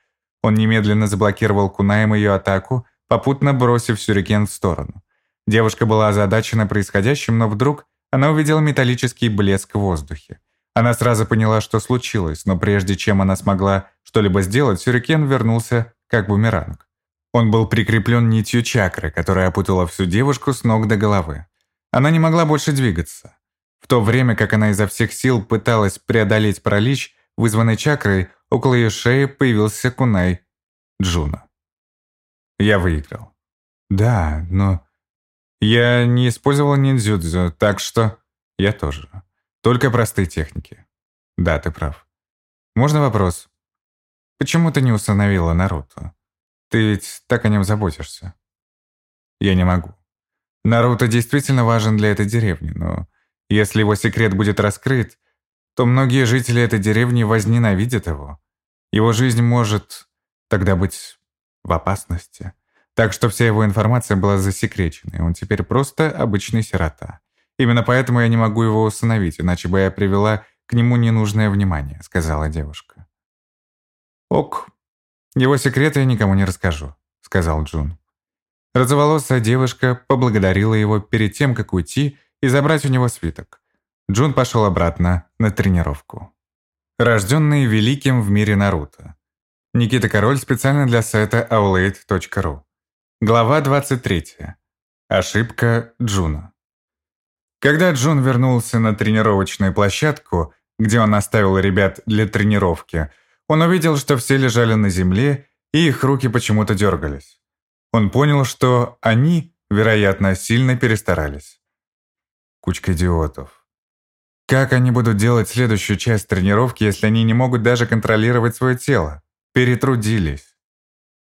Он немедленно заблокировал Кунаем ее атаку, попутно бросив сюрикен в сторону. Девушка была озадачена происходящим, но вдруг она увидела металлический блеск в воздухе. Она сразу поняла, что случилось, но прежде чем она смогла что-либо сделать, сюрикен вернулся как бумеранг. Он был прикреплен нитью чакры, которая опутала всю девушку с ног до головы. Она не могла больше двигаться. В то время как она изо всех сил пыталась преодолеть паралич, вызванный чакрой, около ее шеи появился кунай Джуна. Я выиграл. Да, но... Я не использовал ниндзюдзю, так что... Я тоже. Только простые техники. Да, ты прав. Можно вопрос? Почему ты не установила Наруто? Ты ведь так о нем заботишься. Я не могу. Наруто действительно важен для этой деревни, но если его секрет будет раскрыт, то многие жители этой деревни возненавидят его. Его жизнь может тогда быть в опасности. Так что вся его информация была засекречена, и он теперь просто обычный сирота. Именно поэтому я не могу его усыновить, иначе бы я привела к нему ненужное внимание», — сказала девушка. «Ок, его секреты я никому не расскажу», — сказал Джун. Розоволосая девушка поблагодарила его перед тем, как уйти и забрать у него свиток. Джун пошел обратно на тренировку. Рожденный великим в мире Наруто. Никита Король специально для сайта aulade.ru. Глава 23. Ошибка Джуна. Когда Джун вернулся на тренировочную площадку, где он оставил ребят для тренировки, он увидел, что все лежали на земле, и их руки почему-то дергались. Он понял, что они, вероятно, сильно перестарались. Кучка идиотов. Как они будут делать следующую часть тренировки, если они не могут даже контролировать свое тело? Перетрудились.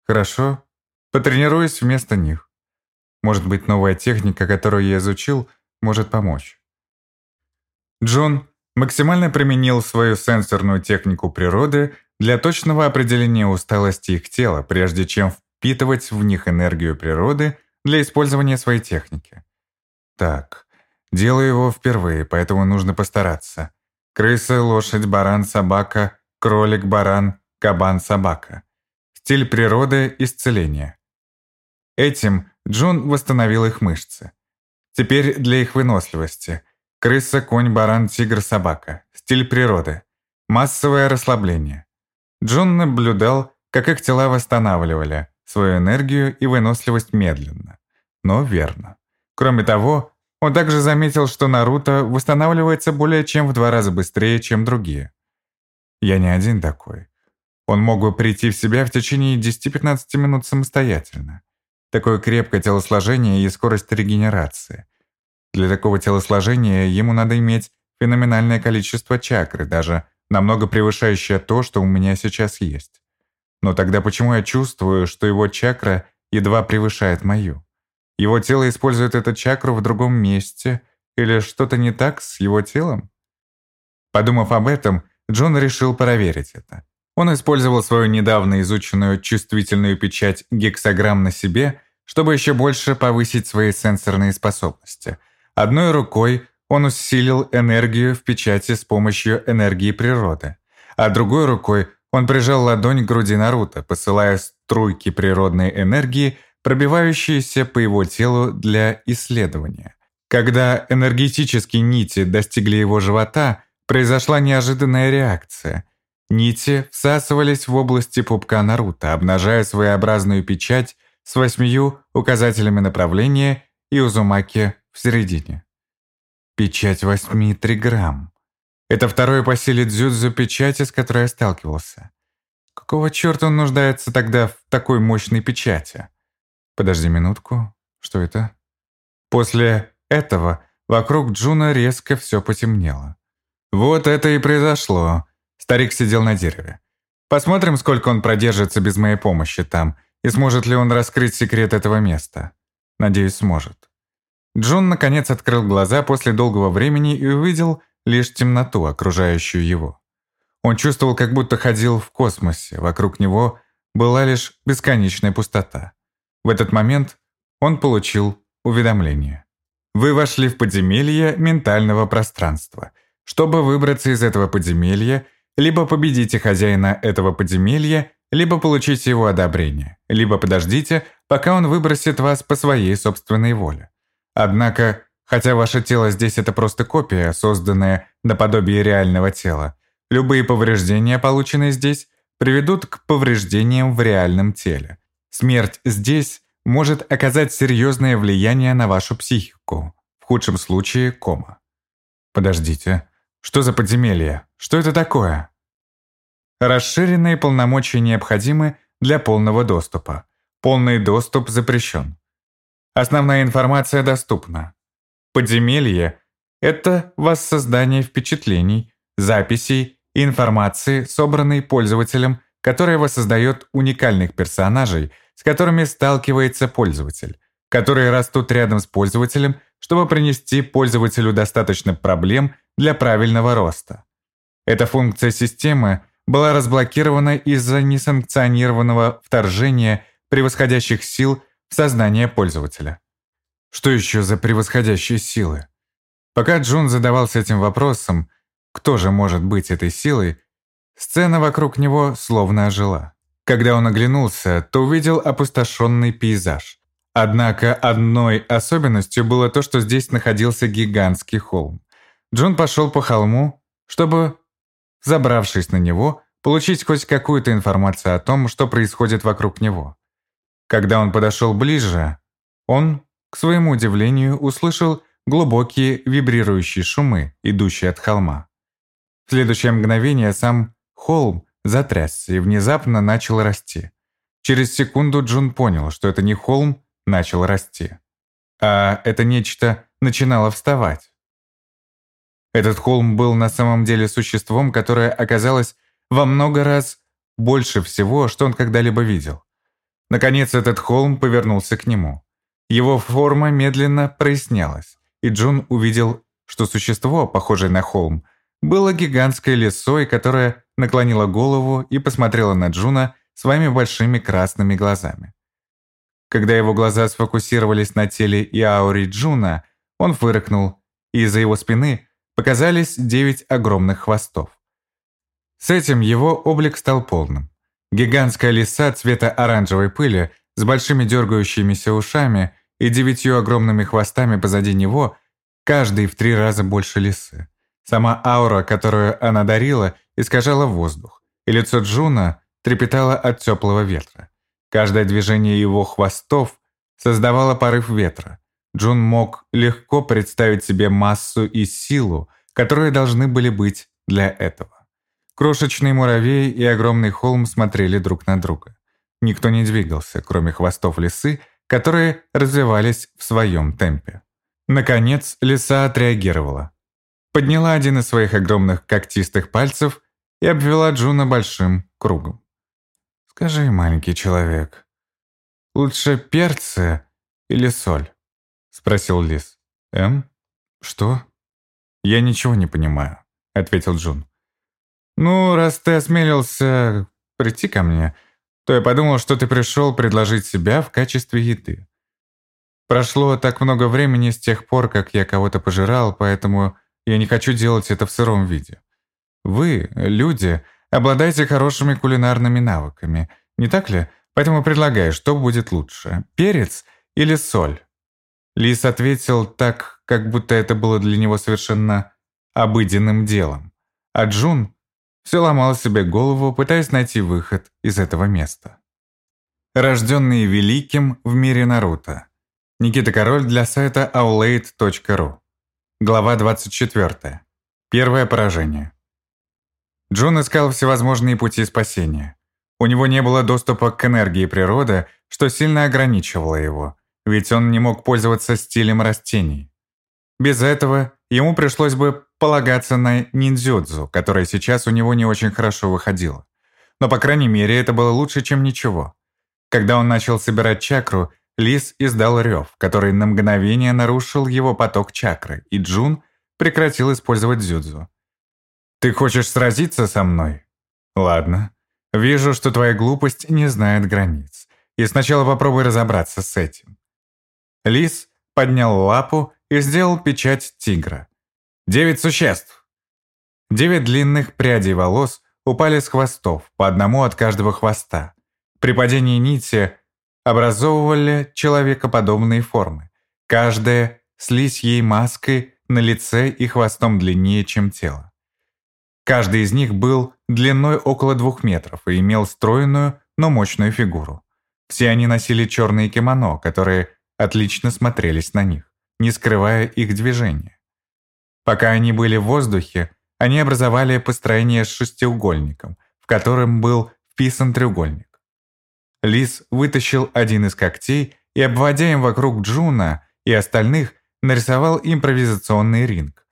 Хорошо, потренируюсь вместо них. Может быть, новая техника, которую я изучил – может помочь. Джон максимально применил свою сенсорную технику природы для точного определения усталости их тела, прежде чем впитывать в них энергию природы для использования своей техники. Так, делаю его впервые, поэтому нужно постараться. Крыса, лошадь, баран, собака, кролик, баран, кабан, собака. Стиль природы – исцеление. Этим Джон восстановил их мышцы. Теперь для их выносливости. Крыса, конь, баран, тигр, собака. Стиль природы. Массовое расслабление. Джон наблюдал, как их тела восстанавливали свою энергию и выносливость медленно, но верно. Кроме того, он также заметил, что Наруто восстанавливается более чем в два раза быстрее, чем другие. Я не один такой. Он мог бы прийти в себя в течение 10-15 минут самостоятельно. Такое крепкое телосложение и скорость регенерации. Для такого телосложения ему надо иметь феноменальное количество чакры, даже намного превышающее то, что у меня сейчас есть. Но тогда почему я чувствую, что его чакра едва превышает мою? Его тело использует эту чакру в другом месте, или что-то не так с его телом? Подумав об этом, Джон решил проверить это. Он использовал свою недавно изученную чувствительную печать гексограмм на себе, чтобы еще больше повысить свои сенсорные способности. Одной рукой он усилил энергию в печати с помощью энергии природы, а другой рукой Он прижал ладонь к груди Наруто, посылая струйки природной энергии, пробивающиеся по его телу для исследования. Когда энергетические нити достигли его живота, произошла неожиданная реакция. Нити всасывались в области пупка Наруто, обнажая своеобразную печать с восьмию указателями направления и Узумаки в середине. Печать восьми триграмм. Это второе по силе дзюдзу печати, с которой я сталкивался. Какого черта он нуждается тогда в такой мощной печати? Подожди минутку. Что это? После этого вокруг Джуна резко все потемнело. Вот это и произошло. Старик сидел на дереве. Посмотрим, сколько он продержится без моей помощи там, и сможет ли он раскрыть секрет этого места. Надеюсь, сможет. Джун наконец открыл глаза после долгого времени и увидел лишь темноту, окружающую его. Он чувствовал, как будто ходил в космосе, вокруг него была лишь бесконечная пустота. В этот момент он получил уведомление. Вы вошли в подземелье ментального пространства. Чтобы выбраться из этого подземелья, либо победите хозяина этого подземелья, либо получите его одобрение, либо подождите, пока он выбросит вас по своей собственной воле. Однако, хотя ваше тело здесь это просто копия, созданная наподобие реального тела, любые повреждения, полученные здесь, приведут к повреждениям в реальном теле. Смерть здесь может оказать серьезное влияние на вашу психику, в худшем случае кома. Подождите, что за подземелье? Что это такое? Расширенные полномочия необходимы для полного доступа. Полный доступ запрещен. Основная информация доступна. Подземелье – это воссоздание впечатлений, записей и информации, собранной пользователем, которая воссоздает уникальных персонажей – с которыми сталкивается пользователь, которые растут рядом с пользователем, чтобы принести пользователю достаточно проблем для правильного роста. Эта функция системы была разблокирована из-за несанкционированного вторжения превосходящих сил в сознание пользователя. Что еще за превосходящие силы? Пока Джун задавался этим вопросом, кто же может быть этой силой, сцена вокруг него словно ожила. Когда он оглянулся, то увидел опустошенный пейзаж. Однако одной особенностью было то, что здесь находился гигантский холм. Джон пошел по холму, чтобы, забравшись на него, получить хоть какую-то информацию о том, что происходит вокруг него. Когда он подошел ближе, он, к своему удивлению, услышал глубокие вибрирующие шумы, идущие от холма. В следующее мгновение сам холм затрясся и внезапно начал расти. Через секунду Джун понял, что это не холм начал расти, а это нечто начинало вставать. Этот холм был на самом деле существом, которое оказалось во много раз больше всего, что он когда-либо видел. Наконец этот холм повернулся к нему. Его форма медленно прояснялась, и Джун увидел, что существо, похожее на холм, было гигантской лисой, которая наклонила голову и посмотрела на Джуна своими большими красными глазами. Когда его глаза сфокусировались на теле и ауре Джуна, он фыркнул, и из-за его спины показались девять огромных хвостов. С этим его облик стал полным. Гигантская лиса цвета оранжевой пыли с большими дергающимися ушами и девятью огромными хвостами позади него, каждый в три раза больше лисы. Сама аура, которую она дарила, искажала воздух, и лицо Джуна трепетало от теплого ветра. Каждое движение его хвостов создавало порыв ветра. Джун мог легко представить себе массу и силу, которые должны были быть для этого. Крошечный муравей и огромный холм смотрели друг на друга. Никто не двигался, кроме хвостов лисы, которые развевались в своем темпе. Наконец, лиса отреагировала подняла один из своих огромных когтистых пальцев и обвела Джуна большим кругом. «Скажи, маленький человек, лучше перцы или соль?» — спросил Лис. «Эм? Что?» «Я ничего не понимаю», — ответил Джун. «Ну, раз ты осмелился прийти ко мне, то я подумал, что ты пришел предложить себя в качестве еды. Прошло так много времени с тех пор, как я кого-то пожирал, поэтому я не хочу делать это в сыром виде. Вы, люди, обладаете хорошими кулинарными навыками, не так ли? Поэтому предлагаю, что будет лучше, перец или соль?» Лис ответил так, как будто это было для него совершенно обыденным делом. А Джун все ломал себе голову, пытаясь найти выход из этого места. Рожденные великим в мире Наруто. Никита Король для сайта aulade.ru. Глава 24. Первое поражение. Джун искал всевозможные пути спасения. У него не было доступа к энергии природы, что сильно ограничивало его, ведь он не мог пользоваться стилем растений. Без этого ему пришлось бы полагаться на ниндзюдзу, которая сейчас у него не очень хорошо выходила. Но, по крайней мере, это было лучше, чем ничего. Когда он начал собирать чакру, Лис издал рев, который на мгновение нарушил его поток чакры, и Джун прекратил использовать дзюдзу. «Ты хочешь сразиться со мной? Ладно. Вижу, что твоя глупость не знает границ. И сначала попробуй разобраться с этим». Лис поднял лапу и сделал печать тигра. Девять существ. Девять длинных прядей волос упали с хвостов, по одному от каждого хвоста. При падении нити образовывали человекоподобные формы. Каждая слизь ей маской на лице и хвостом длиннее, чем тело. Каждый из них был длиной около двух метров и имел стройную, но мощную фигуру. Все они носили черные кимоно, которые отлично смотрелись на них, не скрывая их движения. Пока они были в воздухе, они образовали построение с шестиугольником, в котором был вписан треугольник. Лис вытащил один из когтей и, обводя им вокруг Джуна и остальных, нарисовал импровизационный ринг.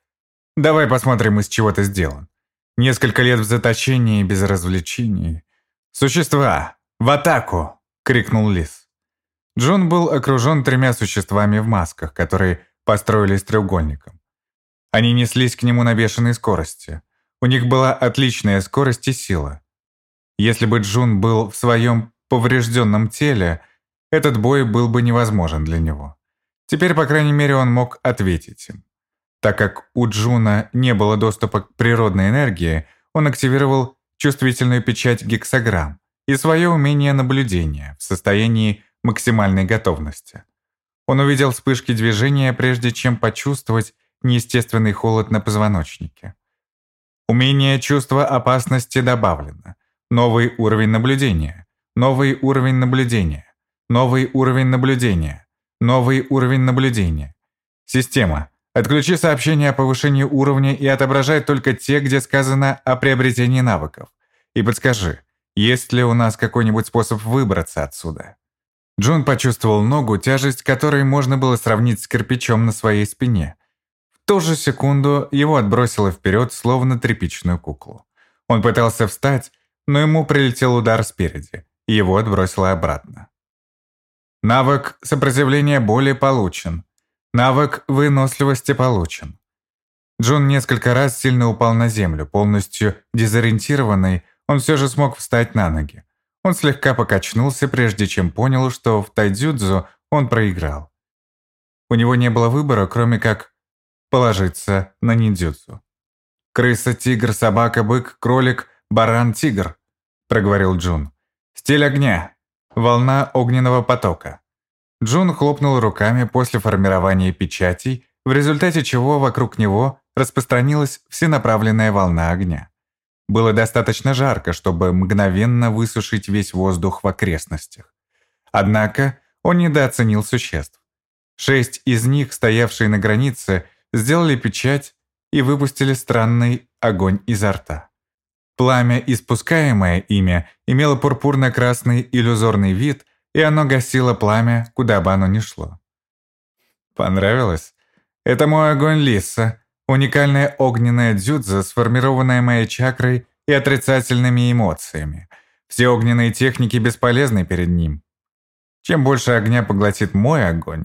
«Давай посмотрим, из чего ты сделан. Несколько лет в заточении без развлечений. Существа! В атаку!» — крикнул Лис. Джун был окружен тремя существами в масках, которые построились треугольником. Они неслись к нему на бешеной скорости. У них была отличная скорость и сила. Если бы Джун был в своем поврежденном теле, этот бой был бы невозможен для него. Теперь, по крайней мере, он мог ответить им. Так как у Джуна не было доступа к природной энергии, он активировал чувствительную печать гексограмм и свое умение наблюдения в состоянии максимальной готовности. Он увидел вспышки движения, прежде чем почувствовать неестественный холод на позвоночнике. Умение чувства опасности добавлено. Новый уровень наблюдения. Новый уровень наблюдения. Новый уровень наблюдения. Новый уровень наблюдения. Система. Отключи сообщения о повышении уровня и отображай только те, где сказано о приобретении навыков. И подскажи, есть ли у нас какой-нибудь способ выбраться отсюда? Джон почувствовал ногу, тяжесть которой можно было сравнить с кирпичом на своей спине ту же секунду его отбросило вперед, словно тряпичную куклу. Он пытался встать, но ему прилетел удар спереди, его отбросило обратно. Навык сопротивления боли получен. Навык выносливости получен. Джон несколько раз сильно упал на землю, полностью дезориентированный, он все же смог встать на ноги. Он слегка покачнулся, прежде чем понял, что в тайдзюдзу он проиграл. У него не было выбора, кроме как положиться на ниндзюцу. «Крыса, тигр, собака, бык, кролик, баран, тигр», – проговорил Джун. «Стиль огня. Волна огненного потока». Джун хлопнул руками после формирования печатей, в результате чего вокруг него распространилась всенаправленная волна огня. Было достаточно жарко, чтобы мгновенно высушить весь воздух в окрестностях. Однако он недооценил существ. Шесть из них, стоявшие на границе, сделали печать и выпустили странный огонь изо рта. Пламя, испускаемое ими, имело пурпурно-красный иллюзорный вид, и оно гасило пламя, куда бы оно ни шло. Понравилось? Это мой огонь лиса, уникальная огненная дзюдза, сформированная моей чакрой и отрицательными эмоциями. Все огненные техники бесполезны перед ним. Чем больше огня поглотит мой огонь,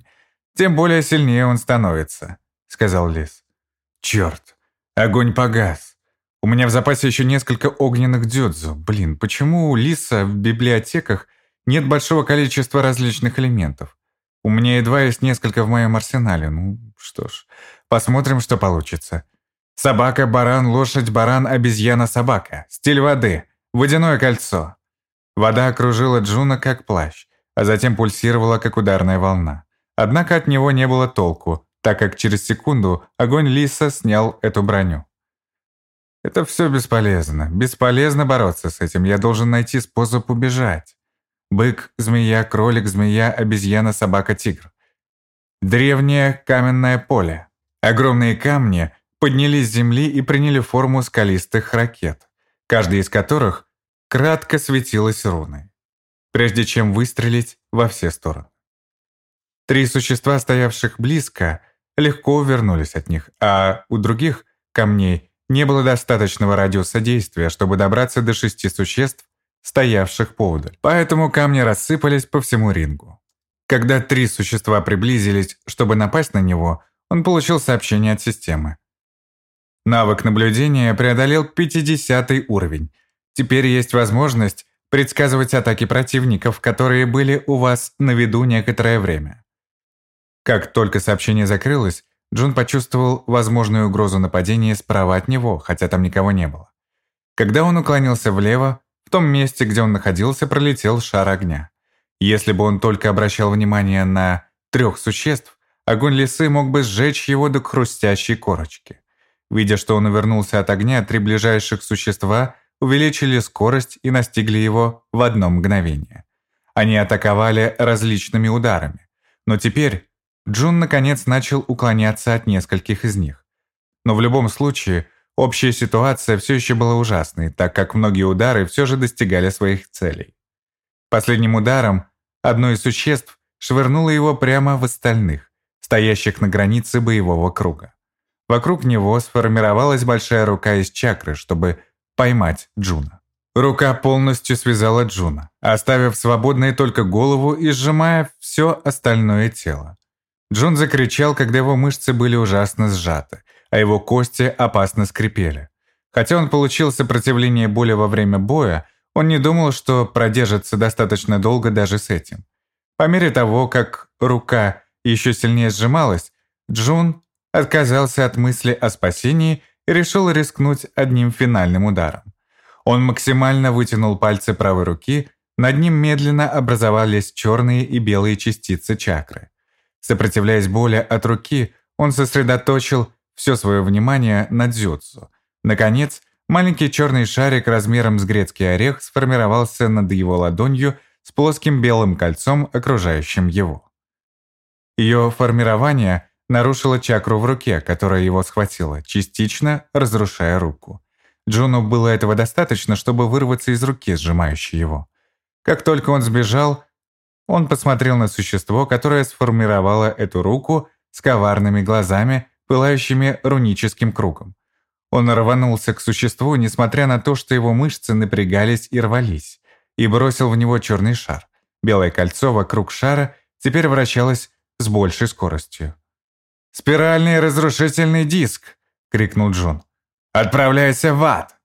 тем более сильнее он становится сказал Лис. «Черт, огонь погас. У меня в запасе еще несколько огненных дёдзу. Блин, почему у Лиса в библиотеках нет большого количества различных элементов? У меня едва есть несколько в моем арсенале. Ну, что ж, посмотрим, что получится. Собака, баран, лошадь, баран, обезьяна, собака. Стиль воды. Водяное кольцо. Вода окружила Джуна как плащ, а затем пульсировала как ударная волна. Однако от него не было толку, так как через секунду огонь Лиса снял эту броню. Это все бесполезно. Бесполезно бороться с этим. Я должен найти способ убежать. Бык, змея, кролик, змея, обезьяна, собака, тигр. Древнее каменное поле. Огромные камни поднялись с земли и приняли форму скалистых ракет, каждая из которых кратко светилась руной, прежде чем выстрелить во все стороны. Три существа, стоявших близко, легко увернулись от них, а у других камней не было достаточного радиуса действия, чтобы добраться до шести существ, стоявших поодаль. Поэтому камни рассыпались по всему рингу. Когда три существа приблизились, чтобы напасть на него, он получил сообщение от системы. Навык наблюдения преодолел 50 уровень. Теперь есть возможность предсказывать атаки противников, которые были у вас на виду некоторое время. Как только сообщение закрылось, Джун почувствовал возможную угрозу нападения справа от него, хотя там никого не было. Когда он уклонился влево, в том месте, где он находился, пролетел шар огня. Если бы он только обращал внимание на трех существ, огонь лисы мог бы сжечь его до хрустящей корочки. Видя, что он увернулся от огня, три ближайших существа увеличили скорость и настигли его в одно мгновение. Они атаковали различными ударами. Но теперь Джун наконец начал уклоняться от нескольких из них. Но в любом случае, общая ситуация все еще была ужасной, так как многие удары все же достигали своих целей. Последним ударом одно из существ швырнуло его прямо в остальных, стоящих на границе боевого круга. Вокруг него сформировалась большая рука из чакры, чтобы поймать Джуна. Рука полностью связала Джуна, оставив свободной только голову и сжимая все остальное тело. Джун закричал, когда его мышцы были ужасно сжаты, а его кости опасно скрипели. Хотя он получил сопротивление боли во время боя, он не думал, что продержится достаточно долго даже с этим. По мере того, как рука еще сильнее сжималась, Джун отказался от мысли о спасении и решил рискнуть одним финальным ударом. Он максимально вытянул пальцы правой руки, над ним медленно образовались черные и белые частицы чакры. Сопротивляясь боли от руки, он сосредоточил все свое внимание на дзюцу. Наконец, Маленький черный шарик размером с грецкий орех сформировался над его ладонью с плоским белым кольцом, окружающим его. Ее формирование нарушило чакру в руке, которая его схватила, частично разрушая руку. Джуну было этого достаточно, чтобы вырваться из руки, сжимающей его. Как только он сбежал, он посмотрел на существо, которое сформировало эту руку с коварными глазами, пылающими руническим кругом. Он рванулся к существу, несмотря на то, что его мышцы напрягались и рвались, и бросил в него черный шар. Белое кольцо вокруг шара теперь вращалось с большей скоростью. «Спиральный разрушительный диск!» — крикнул Джон. «Отправляйся в ад!»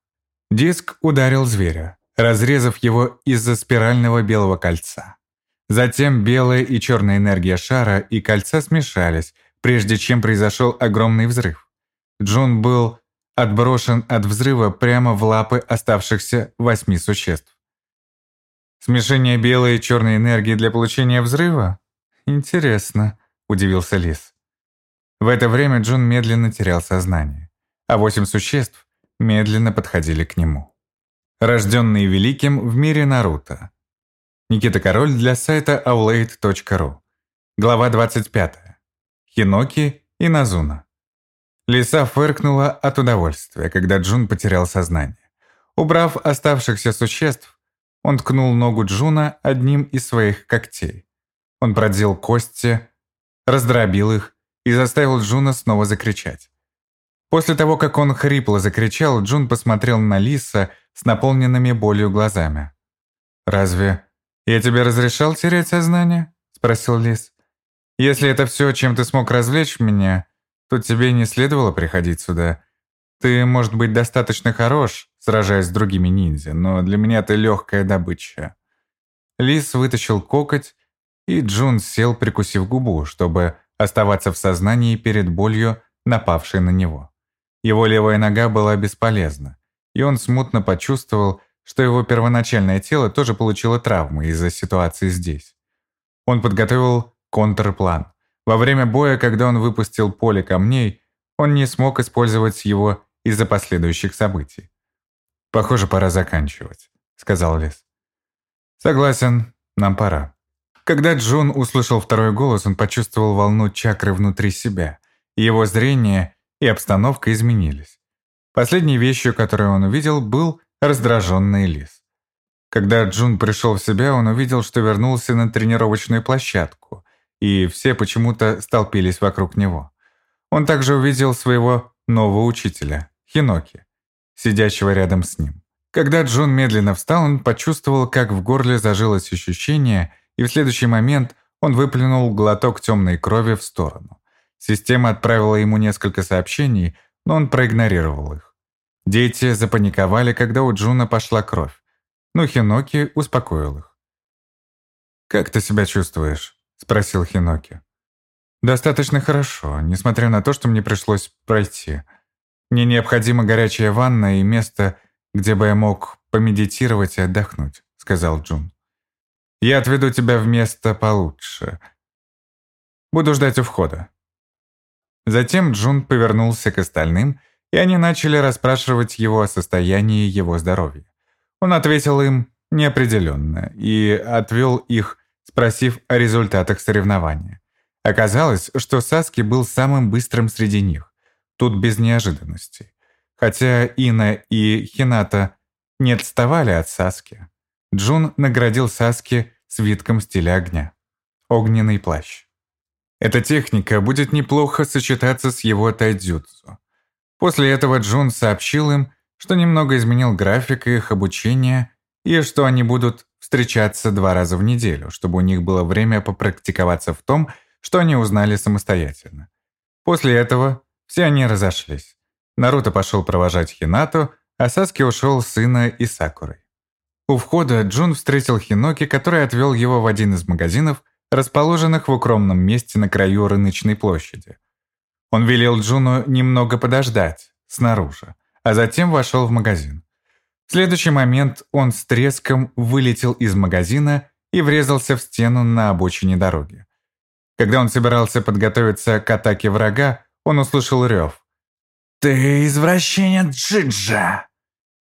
Диск ударил зверя, разрезав его из-за спирального белого кольца. Затем белая и черная энергия шара и кольца смешались, прежде чем произошел огромный взрыв. Джон был отброшен от взрыва прямо в лапы оставшихся восьми существ. Смешение белой и черной энергии для получения взрыва? Интересно, удивился Лис. В это время Джун медленно терял сознание, а восемь существ медленно подходили к нему. Рожденный великим в мире Наруто. Никита Король для сайта aulade.ru. Глава 25. Хиноки и Назуна. Лиса фыркнула от удовольствия, когда Джун потерял сознание. Убрав оставшихся существ, он ткнул ногу Джуна одним из своих когтей. Он продел кости, раздробил их и заставил Джуна снова закричать. После того, как он хрипло закричал, Джун посмотрел на Лиса с наполненными болью глазами. «Разве я тебе разрешал терять сознание?» – спросил Лис. «Если это все, чем ты смог развлечь меня, то тебе не следовало приходить сюда. Ты, может быть, достаточно хорош, сражаясь с другими ниндзя, но для меня ты легкая добыча». Лис вытащил кокоть, и Джун сел, прикусив губу, чтобы оставаться в сознании перед болью, напавшей на него. Его левая нога была бесполезна, и он смутно почувствовал, что его первоначальное тело тоже получило травмы из-за ситуации здесь. Он подготовил контрплан. Во время боя, когда он выпустил поле камней, он не смог использовать его из-за последующих событий. «Похоже, пора заканчивать», — сказал Лес. «Согласен, нам пора». Когда Джун услышал второй голос, он почувствовал волну чакры внутри себя. Его зрение и обстановка изменились. Последней вещью, которую он увидел, был раздраженный лис. Когда Джун пришел в себя, он увидел, что вернулся на тренировочную площадку, и все почему-то столпились вокруг него. Он также увидел своего нового учителя, Хиноки, сидящего рядом с ним. Когда Джун медленно встал, он почувствовал, как в горле зажилось ощущение, и в следующий момент он выплюнул глоток темной крови в сторону. Система отправила ему несколько сообщений, но он проигнорировал их. Дети запаниковали, когда у Джуна пошла кровь, но Хиноки успокоил их. «Как ты себя чувствуешь?» – спросил Хиноки. «Достаточно хорошо, несмотря на то, что мне пришлось пройти. Мне необходима горячая ванна и место, где бы я мог помедитировать и отдохнуть», – сказал Джун. «Я отведу тебя в место получше. Буду ждать у входа». Затем Джун повернулся к остальным, и они начали расспрашивать его о состоянии его здоровья. Он ответил им неопределенно и отвел их, спросив о результатах соревнования. Оказалось, что Саски был самым быстрым среди них, тут без неожиданностей. Хотя Ина и Хината не отставали от Саски, Джун наградил Саски свитком стиля огня. Огненный плащ. Эта техника будет неплохо сочетаться с его тайдзюцу. После этого Джун сообщил им, что немного изменил график их обучения и что они будут встречаться два раза в неделю, чтобы у них было время попрактиковаться в том, что они узнали самостоятельно. После этого все они разошлись. Наруто пошел провожать Хинату, а Саски ушел с сына и Сакурой. У входа Джун встретил Хиноки, который отвел его в один из магазинов, расположенных в укромном месте на краю рыночной площади. Он велел Джуну немного подождать, снаружи, а затем вошел в магазин. В следующий момент он с треском вылетел из магазина и врезался в стену на обочине дороги. Когда он собирался подготовиться к атаке врага, он услышал рев. «Ты извращенец Джиджа!»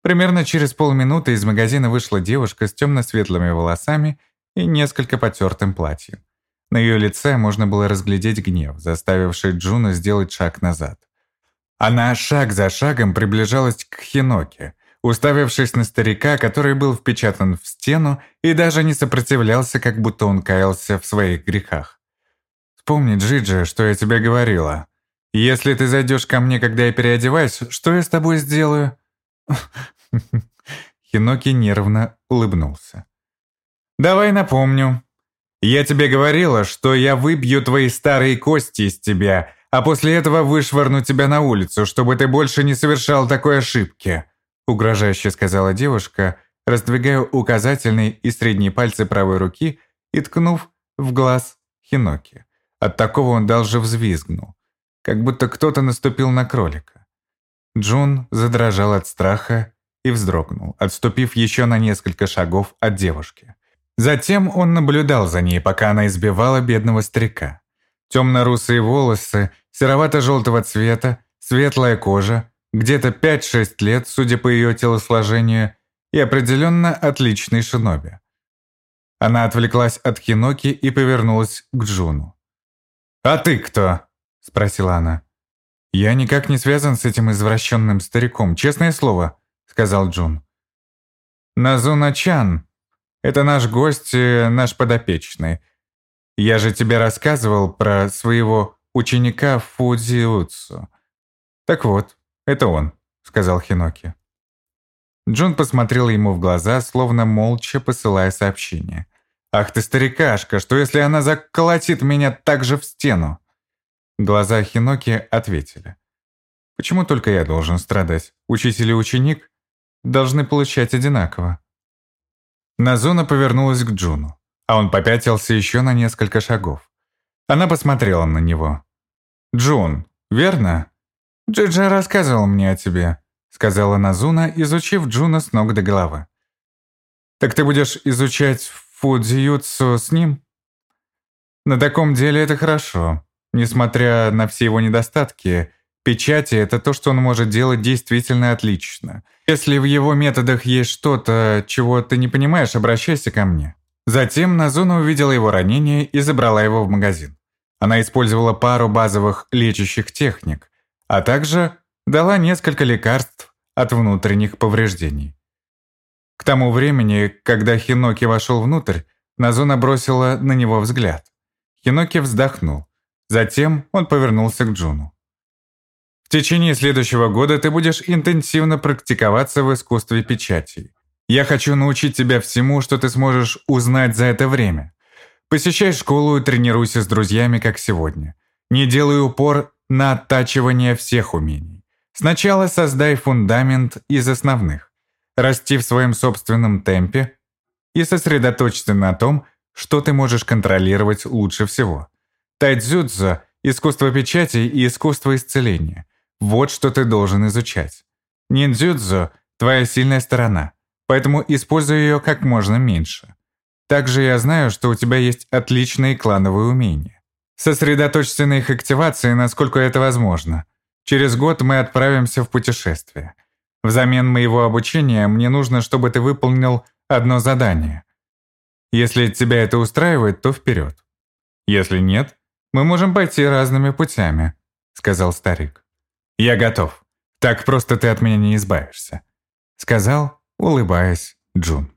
Примерно через полминуты из магазина вышла девушка с темно-светлыми волосами и несколько потертым платьем. На ее лице можно было разглядеть гнев, заставивший Джуна сделать шаг назад. Она шаг за шагом приближалась к Хиноке, уставившись на старика, который был впечатан в стену и даже не сопротивлялся, как будто он каялся в своих грехах. «Вспомни, Джиджи, что я тебе говорила. Если ты зайдешь ко мне, когда я переодеваюсь, что я с тобой сделаю?» Хиноки нервно улыбнулся. «Давай напомню. Я тебе говорила, что я выбью твои старые кости из тебя, а после этого вышвырну тебя на улицу, чтобы ты больше не совершал такой ошибки», угрожающе сказала девушка, раздвигая указательный и средний пальцы правой руки и ткнув в глаз Хиноки. От такого он даже взвизгнул, как будто кто-то наступил на кролика. Джун задрожал от страха и вздрогнул, отступив еще на несколько шагов от девушки. Затем он наблюдал за ней, пока она избивала бедного старика. Темно-русые волосы, серовато-желтого цвета, светлая кожа, где-то 5-6 лет, судя по ее телосложению, и определенно отличный шиноби. Она отвлеклась от Хиноки и повернулась к Джуну. «А ты кто?» – спросила она. «Я никак не связан с этим извращенным стариком, честное слово», – сказал Джун. «Назуна-чан», это наш гость, наш подопечный. Я же тебе рассказывал про своего ученика Фудзиуцу. Так вот, это он, сказал Хиноки. Джун посмотрел ему в глаза, словно молча посылая сообщение. «Ах ты старикашка, что если она заколотит меня так же в стену?» Глаза Хиноки ответили. «Почему только я должен страдать? Учитель и ученик должны получать одинаково». Назуна повернулась к Джуну, а он попятился еще на несколько шагов. Она посмотрела на него. «Джун, верно? «Джиджа рассказывал мне о тебе», — сказала Назуна, изучив Джуна с ног до головы. «Так ты будешь изучать фудзиюцу с ним?» «На таком деле это хорошо. Несмотря на все его недостатки, печати — это то, что он может делать действительно отлично. Если в его методах есть что-то, чего ты не понимаешь, обращайся ко мне». Затем Назуна увидела его ранение и забрала его в магазин. Она использовала пару базовых лечащих техник, а также дала несколько лекарств от внутренних повреждений. К тому времени, когда Хиноки вошел внутрь, Назуна бросила на него взгляд. Хиноки вздохнул. Затем он повернулся к Джуну. Течение следующего года ты будешь интенсивно практиковаться в искусстве печати. Я хочу научить тебя всему, что ты сможешь узнать за это время. Посещай школу и тренируйся с друзьями, как сегодня. Не делай упор на оттачивание всех умений. Сначала создай фундамент из основных. Расти в своем собственном темпе и сосредоточься на том, что ты можешь контролировать лучше всего. Тайцзюцзо – искусство печати и искусство исцеления. Вот что ты должен изучать. Ниндзюцзо – твоя сильная сторона – поэтому используй ее как можно меньше. Также я знаю, что у тебя есть отличные клановые умения. Сосредоточься на их активации, насколько это возможно. Через год мы отправимся в путешествие. Взамен моего обучения мне нужно, чтобы ты выполнил одно задание. Если тебя это устраивает, то вперед. Если нет, мы можем пойти разными путями», — сказал старик. «Я готов. Так просто ты от меня не избавишься», — сказал улыбаясь Джун.